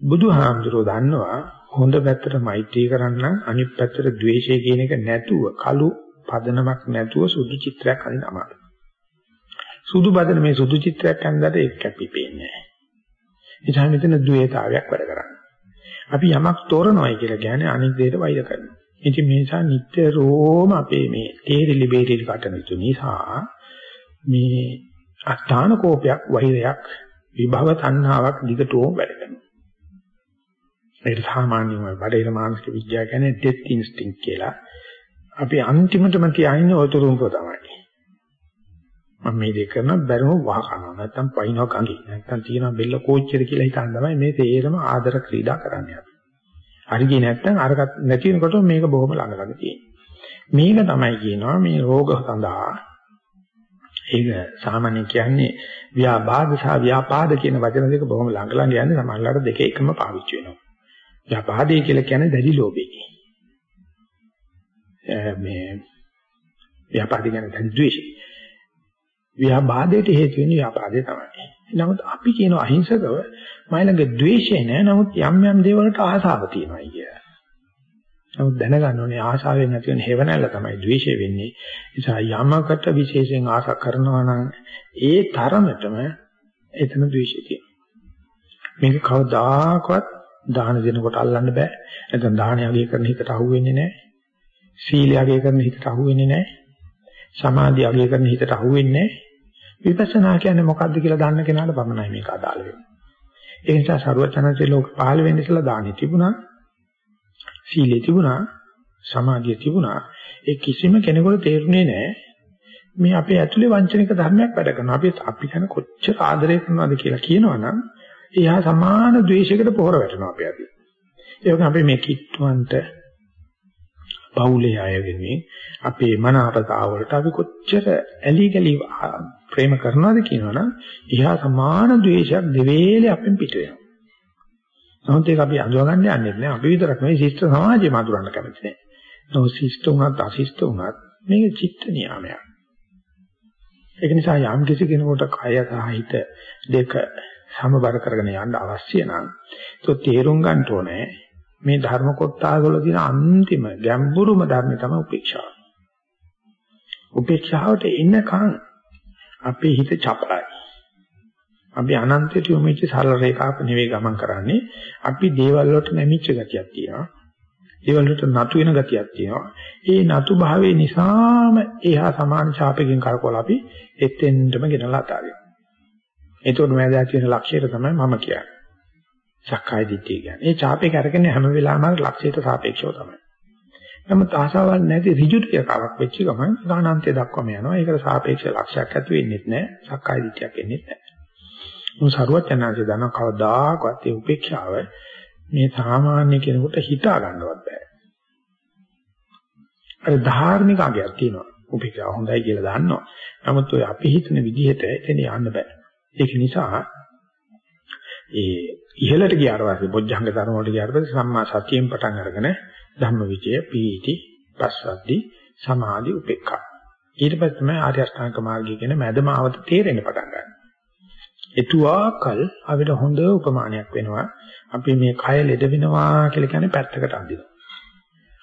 Speaker 1: බුදුහාමුදුරුවෝ දන්නවා හොඳ පැත්තට මෛත්‍රී කරන්න අනිත් පැත්තට ද්වේෂය කියන එක නැතුව කළු පදනමක් නැතුව සුදු චිත්‍රයක් අදින අමාරුයි. සුදු බදන මේ සුදු චිත්‍රයක් අඳලා ඒක කැපිපෙන්නේ නැහැ. එතන මෙතන ද්වේතාවයක් වැඩ කරන්නේ. අපි යමක් තෝරනවායි කියලා කියන්නේ අනිත් දෙයට වෛර කරනවා. ඉතින් මේ නිසා නිට්ටරෝම අපේ මේ තේරිලි බේරිලි කටයුතු නිසා මේ අස්ථාන කෝපයක් වෛරයක් විභව තණ්හාවක් දිගටම වැඩ කරනවා. ඒක සාමාන්‍යම බඩේර මානසික විද්‍යාව කියන්නේ ඩෙත් ඉන්ස්ටින්ක්ට් කියලා. අපි අන්තිමටම තියාගෙන ඔය තුරුම්ප තමයි. මම මේ දෙක කරන බැරුම වහ කරනවා නැත්තම් පයින්නවා කංගි නැත්තම් තියෙනවා බෙල්ල කෝච්චියද කියලා හිතන් තමයි මේ තේරම ආදර ක්‍රීඩා කරන්නේ අපි. හරි ගියේ නැත්නම් අරකට නැති වෙනකොට මේක බොහොම ළඟ ළඟ තියෙනවා. මේක තමයි කියනවා මේ රෝග සඳහා ඒක සාමාන්‍ය කියන්නේ ව්‍යාබාධ සහ ව්‍යාපාද කියන වචන දෙක බොහොම ළඟ ළඟ යන්නේ සමහරවිට දෙක එකම පාවිච්චි වෙනවා. ව්‍යාපාදේ කියලා කියන්නේ දැඩි ලෝභය. මේ ව්‍යාපාදේ කියන්නේ දැන් ද්වේෂය. ව්‍යාපාදයට හේතු වෙන්නේ ව්‍යාපාදේ තමයි. නමුත් අපි කියන අහිංසකව මයිලඟ ද්වේෂය නෑ නමුත් යම් යම් දේවල්ට ආසාව තියෙනවා කියලා. නමුත් දැනගන්න ඕනේ ආශාවෙන් ඇති වෙන හේවණල්ල තමයි ද්වේෂය වෙන්නේ. නිසා යමකට විශේෂයෙන් ආශා කරනවා නම් ඒ තරමටම එතන ද්වේෂය තියෙනවා. මේක කවදාකවත් දාන දෙනකොට අල්ලන්න බෑ. නැත්නම් දාන යගේ කරන හිතට අහු වෙන්නේ නැහැ. සීල යගේ කරන හිතට අහු වෙන්නේ නැහැ. සමාධි යගේ කරන හිතට අහු වෙන්නේ නැහැ. විපස්සනා කියන්නේ මොකක්ද කියලා දන්න කෙනාට පමණයි මේක අදාළ වෙන්නේ. ඒ නිසා සරුවචනන්සේ ලෝක පහළ වෙන්න ඉස්සලා දානෙ තිබුණා. සීලෙ තිබුණා. සමාධිය තිබුණා. ඒ කිසිම කෙනෙකුට තේරුනේ නැහැ. මේ අපේ ඇතුලේ වංචනික ධර්මයක් වැඩ කරනවා. අපි අපි ගැන කොච්චර ආදරය කරනවද කියලා කියනවනම් එයා සමාන ද්වේෂයකට පොහොර වැටෙනවා අපි අද. ඒ වගේ අපි මේ කිට්ටුවන්ට බහුලේ අය වෙනුවෙන් අපේ මනාපතාව වලට අපි කොච්චර ඇලි ගලි ප්‍රේම කරනවද කියනවනම් එහා සමාන ද්වේෂයක් දෙවේලේ අපෙන් පිට වෙනවා. නමුත් ඒක අපි අඳුරගන්න යන්නේ නැහැ. අපි විතරක් නෙවෙයි ශිෂ්ට සමාජය මතුරන්න කැමති නැහැ. නෝ ශිෂ්ට උනත් අශිෂ්ට උනත් මේක චිත්ත නියාමයක්. ඒක නිසා යම් කිසි කෙනෙකුට කය සහ හිත දෙක සමබර කරගෙන යන්න අවශ්‍ය නම් ඒක තේරුම් ගන්න ඕනේ මේ ධර්ම කොටස වල තියෙන අන්තිම ගැඹුරුම ධර්මය තමයි උපේක්ෂාව. උපේක්ෂාවට එනකන් අපේ හිත චපලයි. අපි අනන්තයට යොමුච්ච සරල රේඛාවක නෙවෙයි ගමන් කරන්නේ. අපි දේවල් වලට නැමිච්ච ගතියක් තියෙනවා. දේවල් වලට නතු වෙන ගතියක් තියෙනවා. ඒ නතු භාවයේ නිසාම එහා සමාන ඡාපකින් කරකවල අපි එතෙන්ටම ගෙනලා අතාරිනවා. එතකොට මෑදා තියෙන ලක්ෂ්‍යය තමයි මම කියන්නේ. සක්කාය දිට්ඨිය කියන්නේ. ඒ ඡාපේ කරගෙන හැම වෙලාවෙම ලක්ෂ්‍යයට සාපේක්ෂව තමයි. නමුත් ආශාවල් නැති ඍජු ක්‍රියාවක් වෙච්ච ගමන් ගානාන්තය දක්වම යනවා. ඒකට සාපේක්ෂ ලක්ෂයක් ඇති වෙන්නේ නැහැ. සක්කාය දිට්ඨියක් එන්නේ නැහැ. මොන සරුවත් යනාසේ දන කවදාකවත් ඒ උපේක්ෂාව මේ සාමාන්‍ය කෙනෙකුට හිතා ගන්නවත් බෑ. අර ධාර්මික අගයක් තියෙනවා. උපේක්ෂාව හොඳයි කියලා දන්නවා. නමුත් ඔය අපි හිතන විදිහට එතන යන්න බෑ. ඒක නිසා ඒ ඉහළට ගියාට පස්සේ බොජ්ජංග ධර්ම වලට ගියාට පස්සේ සම්මා සතියෙන් පටන් අරගෙන ධම්මවිචය පීති පස්සද්දි සමාධි උපේක්ඛා ඊට පස්සේ තමයි ආර්ය අෂ්ටාංග මාර්ගය කියන මැදමාවත තේරෙන්න පටන් ගන්න. එතුආකල් අපිට හොඳ උපමානයක් වෙනවා. අපි මේ කය ලෙඩ වෙනවා කියලා කියන්නේ පැත්තකට අඳිනවා.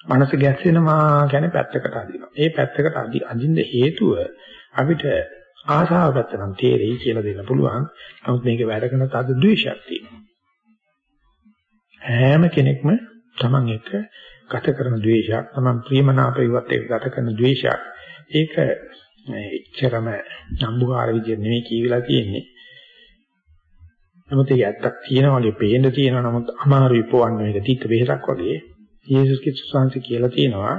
Speaker 1: මනස ගැස්සෙනවා කියන්නේ පැත්තකට අඳිනවා. ඒ පැත්තකට අඳින්න හේතුව අපිට ආශාව පැත්තනම් තේරෙයි කියලා දෙන්න පුළුවන්. නමුත් මේක වැඩ කරන තද ද්වේෂයක් තියෙනවා. හැම කෙනෙක්ම Taman එක ගත කරන ද්වේෂයක්, Taman ප්‍රියමනාප ඉවත් එක ගත කරන ද්වේෂයක්. ඒක එච්චරම නම්බුකාර විදිය නෙමෙයි කියවිලා තියෙන්නේ. නමුත් ඒක ඇත්තක් තියෙනවා වගේ පේන්න තියෙනවා නමුත් අමාරුයි පොවන්න මේක තිත්ත වෙහසක් වගේ. යේසුස් ක්‍රිස්තුස් වහන්සේ කියලා තියෙනවා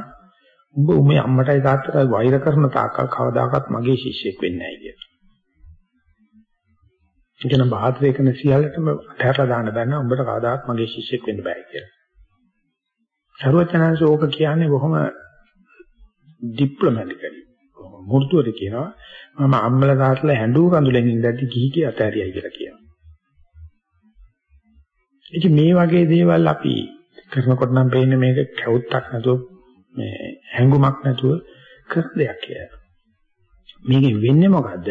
Speaker 1: උඹ උඹේ අම්මටයි තාත්තටයි වෛර කරන තාක්කල් කවදාකවත් මගේ ශිෂ්‍යෙක් වෙන්නේ නැහැ කියලා. එතන බාහිර කරන සියල්ලටම අතහැරලා දාන්න බෑ නේද උඹට කවදාකවත් මගේ ශිෂ්‍යෙක් වෙන්න බෑ කියලා. සරුවචනංශ ඕක කියන්නේ බොහොම ඩිප්ලොමැටිකලි. මුර්ධුවට කියනවා මම අම්මලා තාත්තලා හැඬු කඳුලෙන් ඉඳද්දි කිහි කිය අතහැරියයි කියලා කියනවා. ඉතින් මේ වගේ දේවල් අපි කරනකොට නම් පේන්නේ මේක කැවුත්තක් නැතුව මේ හැඟුමක් නැතුව කරන දෙයක් කියලා. මේකෙන් වෙන්නේ මොකද්ද?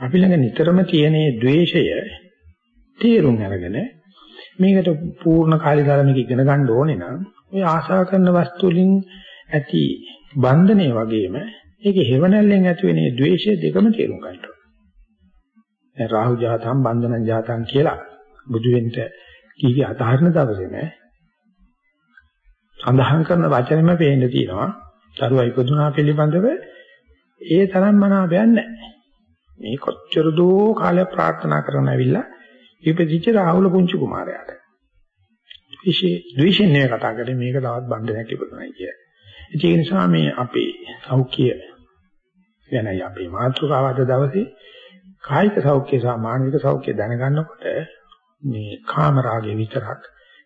Speaker 1: අපි ළඟ නිතරම තියෙන ද්වේෂය තේරුම් අරගෙන මේකට පූර්ණ කාලී ධර්මික ඉගෙන ගන්න ඕනේ නම් ඔය ආශා කරන වස්තු වලින් ඇති බන්ධනය වගේම ඒකේ හේවණල්ලෙන් ඇති වෙන ද්වේෂය දෙකම තේරුම් ගන්න ඕනේ. දැන් රාහු ජාතම් බන්ධනං ජාතම් කියලා බුදු වෙන්න කීකී අතහරින දවසේ නෑ සඳහන් කරන වචනෙම පේන්න තියෙනවා. දරුවා ඉපදුනා පිළිබඳව ඒ තරම් මනාපයක් නැහැ. මේ කොච්චර දෝ කාලයක් ප්‍රාර්ථනා කරන ඇවිල්ලා ඉපදිච්ච රාහුල පුංචි කුමාරයාට. විශේෂ ද්වේෂයෙන් නේ කතා කරේ මේක තවත් බන්ධනයක් ඉපදුනායි කිය. ඒ නිසා මේ අපේ සෞඛ්‍ය වෙනයි අපේ මාතෘකාවද දවසේ කායික සෞඛ්‍ය සහ මානසික සෞඛ්‍ය දැනගන්නකොට මේ කාම රාගය විතරක්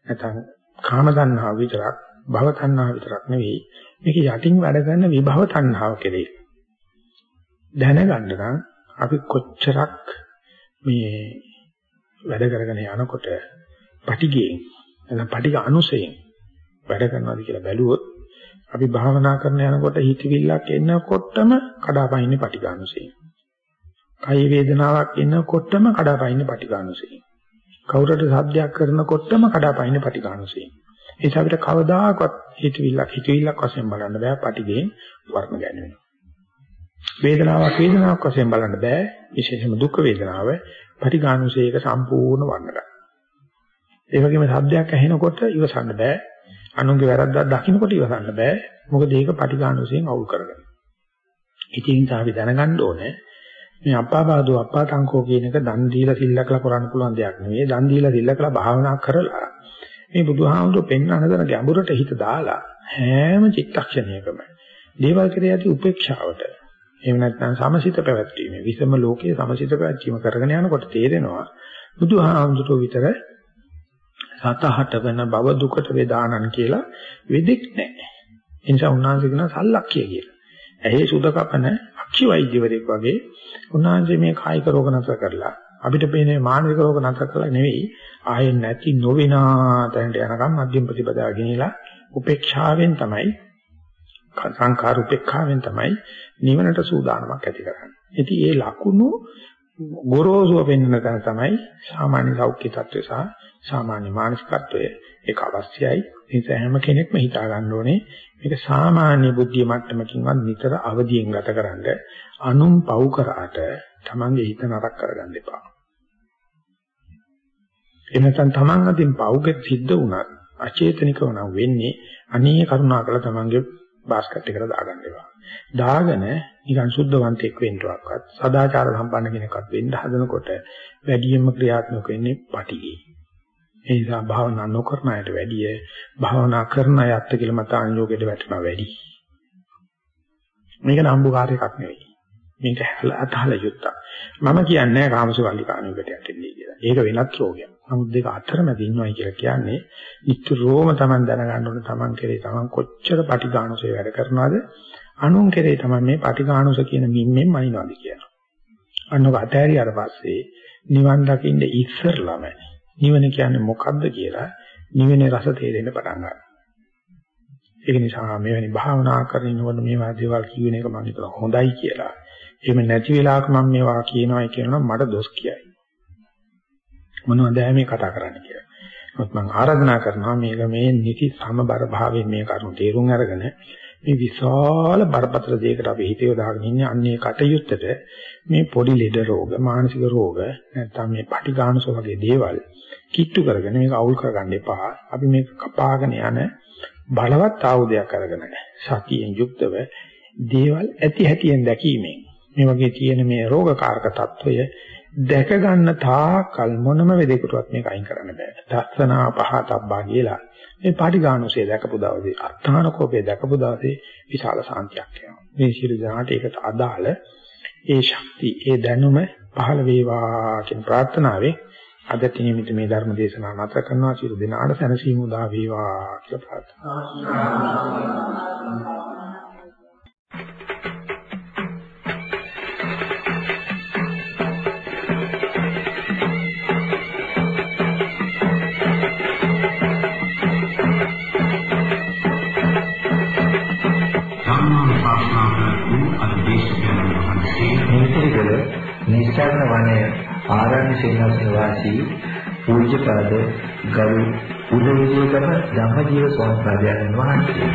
Speaker 1: නැත්නම් කාම දන්නාව විතරක් භව තණ්හාව විතරක් නෙවෙයි මේක යටින් වැඩ කරන විභව තණ්හාව කෙරේ. දැනගන්න නම් අපි කොච්චරක් මේ වැඩ කරගෙන යනකොට පටිගයෙන් නැත්නම් පටිග අනුසයෙන් වැඩ කරනවාද කියලා බැලුවොත් අපි භාවනා කරන යනකොට හිතවිල්ලක් එනකොටම කඩාපයින්නේ පටිඝානුසයෙන්. කය වේදනාවක් එනකොටම කඩාපයින්නේ පටිඝානුසයෙන්. කවුරුට සද්දයක් කරනකොටම කඩාපයින්නේ පටිඝානුසයෙන්. ඒ නිසා අපිට කවදාකවත් හිතවිල්ලක් හිතවිල්ලක් වශයෙන් බලන්න බෑ පටිඝයෙන් වර්ණ ගැන්වෙනවා. වේදනාවක් වේදනාවක් වශයෙන් බලන්න බෑ විශේෂයෙන්ම දුක් වේදනාව පටිඝානුසයක සම්පූර්ණ වර්ණ ගන්න. ඒ වගේම සද්දයක් ඇහෙනකොට ඉවසන්න බෑ අනුන්ගේ වැරද්දක් දකින්නකොට ඉවසන්න බෑ. මොකද ඒක පටිඝානුසයෙන් අවුල් කරගන්න. ඉතින් අපි දැනගන්න ඕනේ මේ අප්පාපාදෝ අප්පාතංකෝ කියන එක දන් දීලා සිල්ලකලා කරන්න පුළුවන් දෙයක් නෙවෙයි. දන් දීලා සිල්ලකලා භාවනා කරලා මේ බුදුහාමුදුරුවෝ පෙන්වන දන ගැඹුරට හිත දාලා හැම චිත්තක්ෂණයකම දේවල් කෙරෙහි ඇති උපේක්ෂාවට එහෙම නැත්නම් සමසිත පැවැත්වීම විසම ලෝකයේ සමසිත පැවැත්වීම කරගෙන යනකොට තේරෙනවා බුදුහාමුදුරුවෝ විතර සතහට වෙන බව දුකට වේදානන් කියලා වෙදෙක් නැහැ. ඒ නිසා උන්වහන්සේ කියන සල්ලක්කිය කියලා. ඇහි සුද කපන අක්ෂි වෛද්‍යවරයෙක් වගේ උන්වහන්සේ මේ කායික රෝග නතර කරලා අපිට පේන්නේ මානසික රෝග නතර කරලා නෙවෙයි ආයෙන් නැති නොවිනා තැනට යනකම් මධ්‍යම ප්‍රතිපදාව ගෙනිලා උපේක්ෂාවෙන් තමයි සංඛාර උපේක්ෂාවෙන් තමයි නිවනට සූදානමක් ඇති කරන්නේ. ඉතින් ඒ ලකුණු ගොරෝසුව පෙන්වන තැන තමයි සාමාන්‍ය සෞඛ්‍ය තත්ත්වය සහ සාමාන්‍ය මානසිකත්වය ඒක අවශ්‍යයි. ඒ නිසා හැම කෙනෙක්ම හිතා ගන්න ඕනේ මේක සාමාන්‍ය බුද්ධිය මට්ටමකින්වත් නිතර අවදියෙන් ගතකරනද අනුම් පව් කරාට Tamange හිත නරක කරගන්න එපා. එනසන් Taman අතින් පව්ගෙ සිද්ධ වුණත් අචේතනිකව නම් වෙන්නේ අනේ කරුණාකර Tamange බාස්කට් එකට දාගන්න එපා. දාගෙන නිකන් සුද්ධවන්තයෙක් වෙන්නවත් සදාචාර සම්පන්න කෙනෙක්වත් වෙන්න හදනකොට වැඩියෙන්ම ක්‍රියාත්මක වෙන්නේ පටිගේ. ඒ නිසා භාවනා නොකරන අයට වැඩිය භාවනා කරන අය අත්කිලමතාන් යෝගයට වැටෙනවා වැඩි. මේක නම්බුකාර එකක් නෙවෙයි. මේක අතහල යුත්තක්. මම කියන්නේ කාමසුවල්ලිකාණුවකට යටින්නේ කියලා. ඒක වෙනත් රෝගයක්. නමුත් දෙක අතරමැද ඉන්නවයි කියලා කියන්නේ නිතරම Taman දැනගන්න ඕනේ Taman කෙරේ Taman කොච්චර පටිඝානුසය වැඩ කරනවද අනුන් කෙරේ Taman මේ පටිඝානුස කියන මිම්මෙන් මනිනවද කියලා. අන්නක අතෑරියාට පස්සේ නිවන් දකින්න ඉස්සරළම නිවන කියන්නේ මොකද්ද කියලා නිවනේ රස තේරෙන්න පටන් ගන්නවා. ඒක නිසා මෙවැනි භාවනා කරනකොට මේවා දේවල් කියවෙන එක මම හිතනවා හොඳයි කියලා. එහෙම නැති වෙලාවක මම මේවා කියනවායි කියනවා මට දොස් කියයි. මොනවද මේ කතා කරන්නේ කියලා. නමුත් මම ආරාධනා කරනවා මේක මේ නිති සමබර භාවයෙන් මේ කරුණු තේරුම් අරගෙන මේ විශාල බරපතල දෙයකට අපි හිතේ දාගෙන ඉන්නේ අන්නේ කටයුත්තට මේ පොඩි ලෙඩ රෝග මානසික රෝග නැත්නම් මේ පටිඝානස වගේ දේවල් කිට්ටු කරගෙන මේක අවුල් කරගන්න එපා. අපි මේක කපාගෙන යන බලවත් ආයුධයක් අරගෙන සතියෙන් යුක්තව දේවල් ඇති හැටියෙන් දැකීමෙන් මේ වගේ තියෙන මේ රෝගකාරක తত্ত্বය දැක ගන්න තාකල් මොනම වෙදෙකටවත් මේක අයින් කරන්න බෑ. දස්සනා පහතබ්බා කියලා. මේ පාටිගානුසය දැකපු දවසේ අර්ථාන කෝපය දැකපු දවසේ විශාල සාන්තියක් එනවා. මේ ශිරු දහාට ඒකට අදාළ ඒ ශක්තිය, ඒ දැනුම පහළ වේවා කියන ප්‍රාර්ථනාවෙන් අදට නිමිත මේ ධර්ම දේශනාව නැතර කරනවා. සියලු දෙනාට සැනසීම උදා වේවා කියලා ප්‍රාර්ථනා
Speaker 2: ආරණ්‍ය සේනාසන වාසී පූජ්‍යපාද ගරු උදේවිදේකම ධම්මජීව ස්වාමීන් වහන්සේ.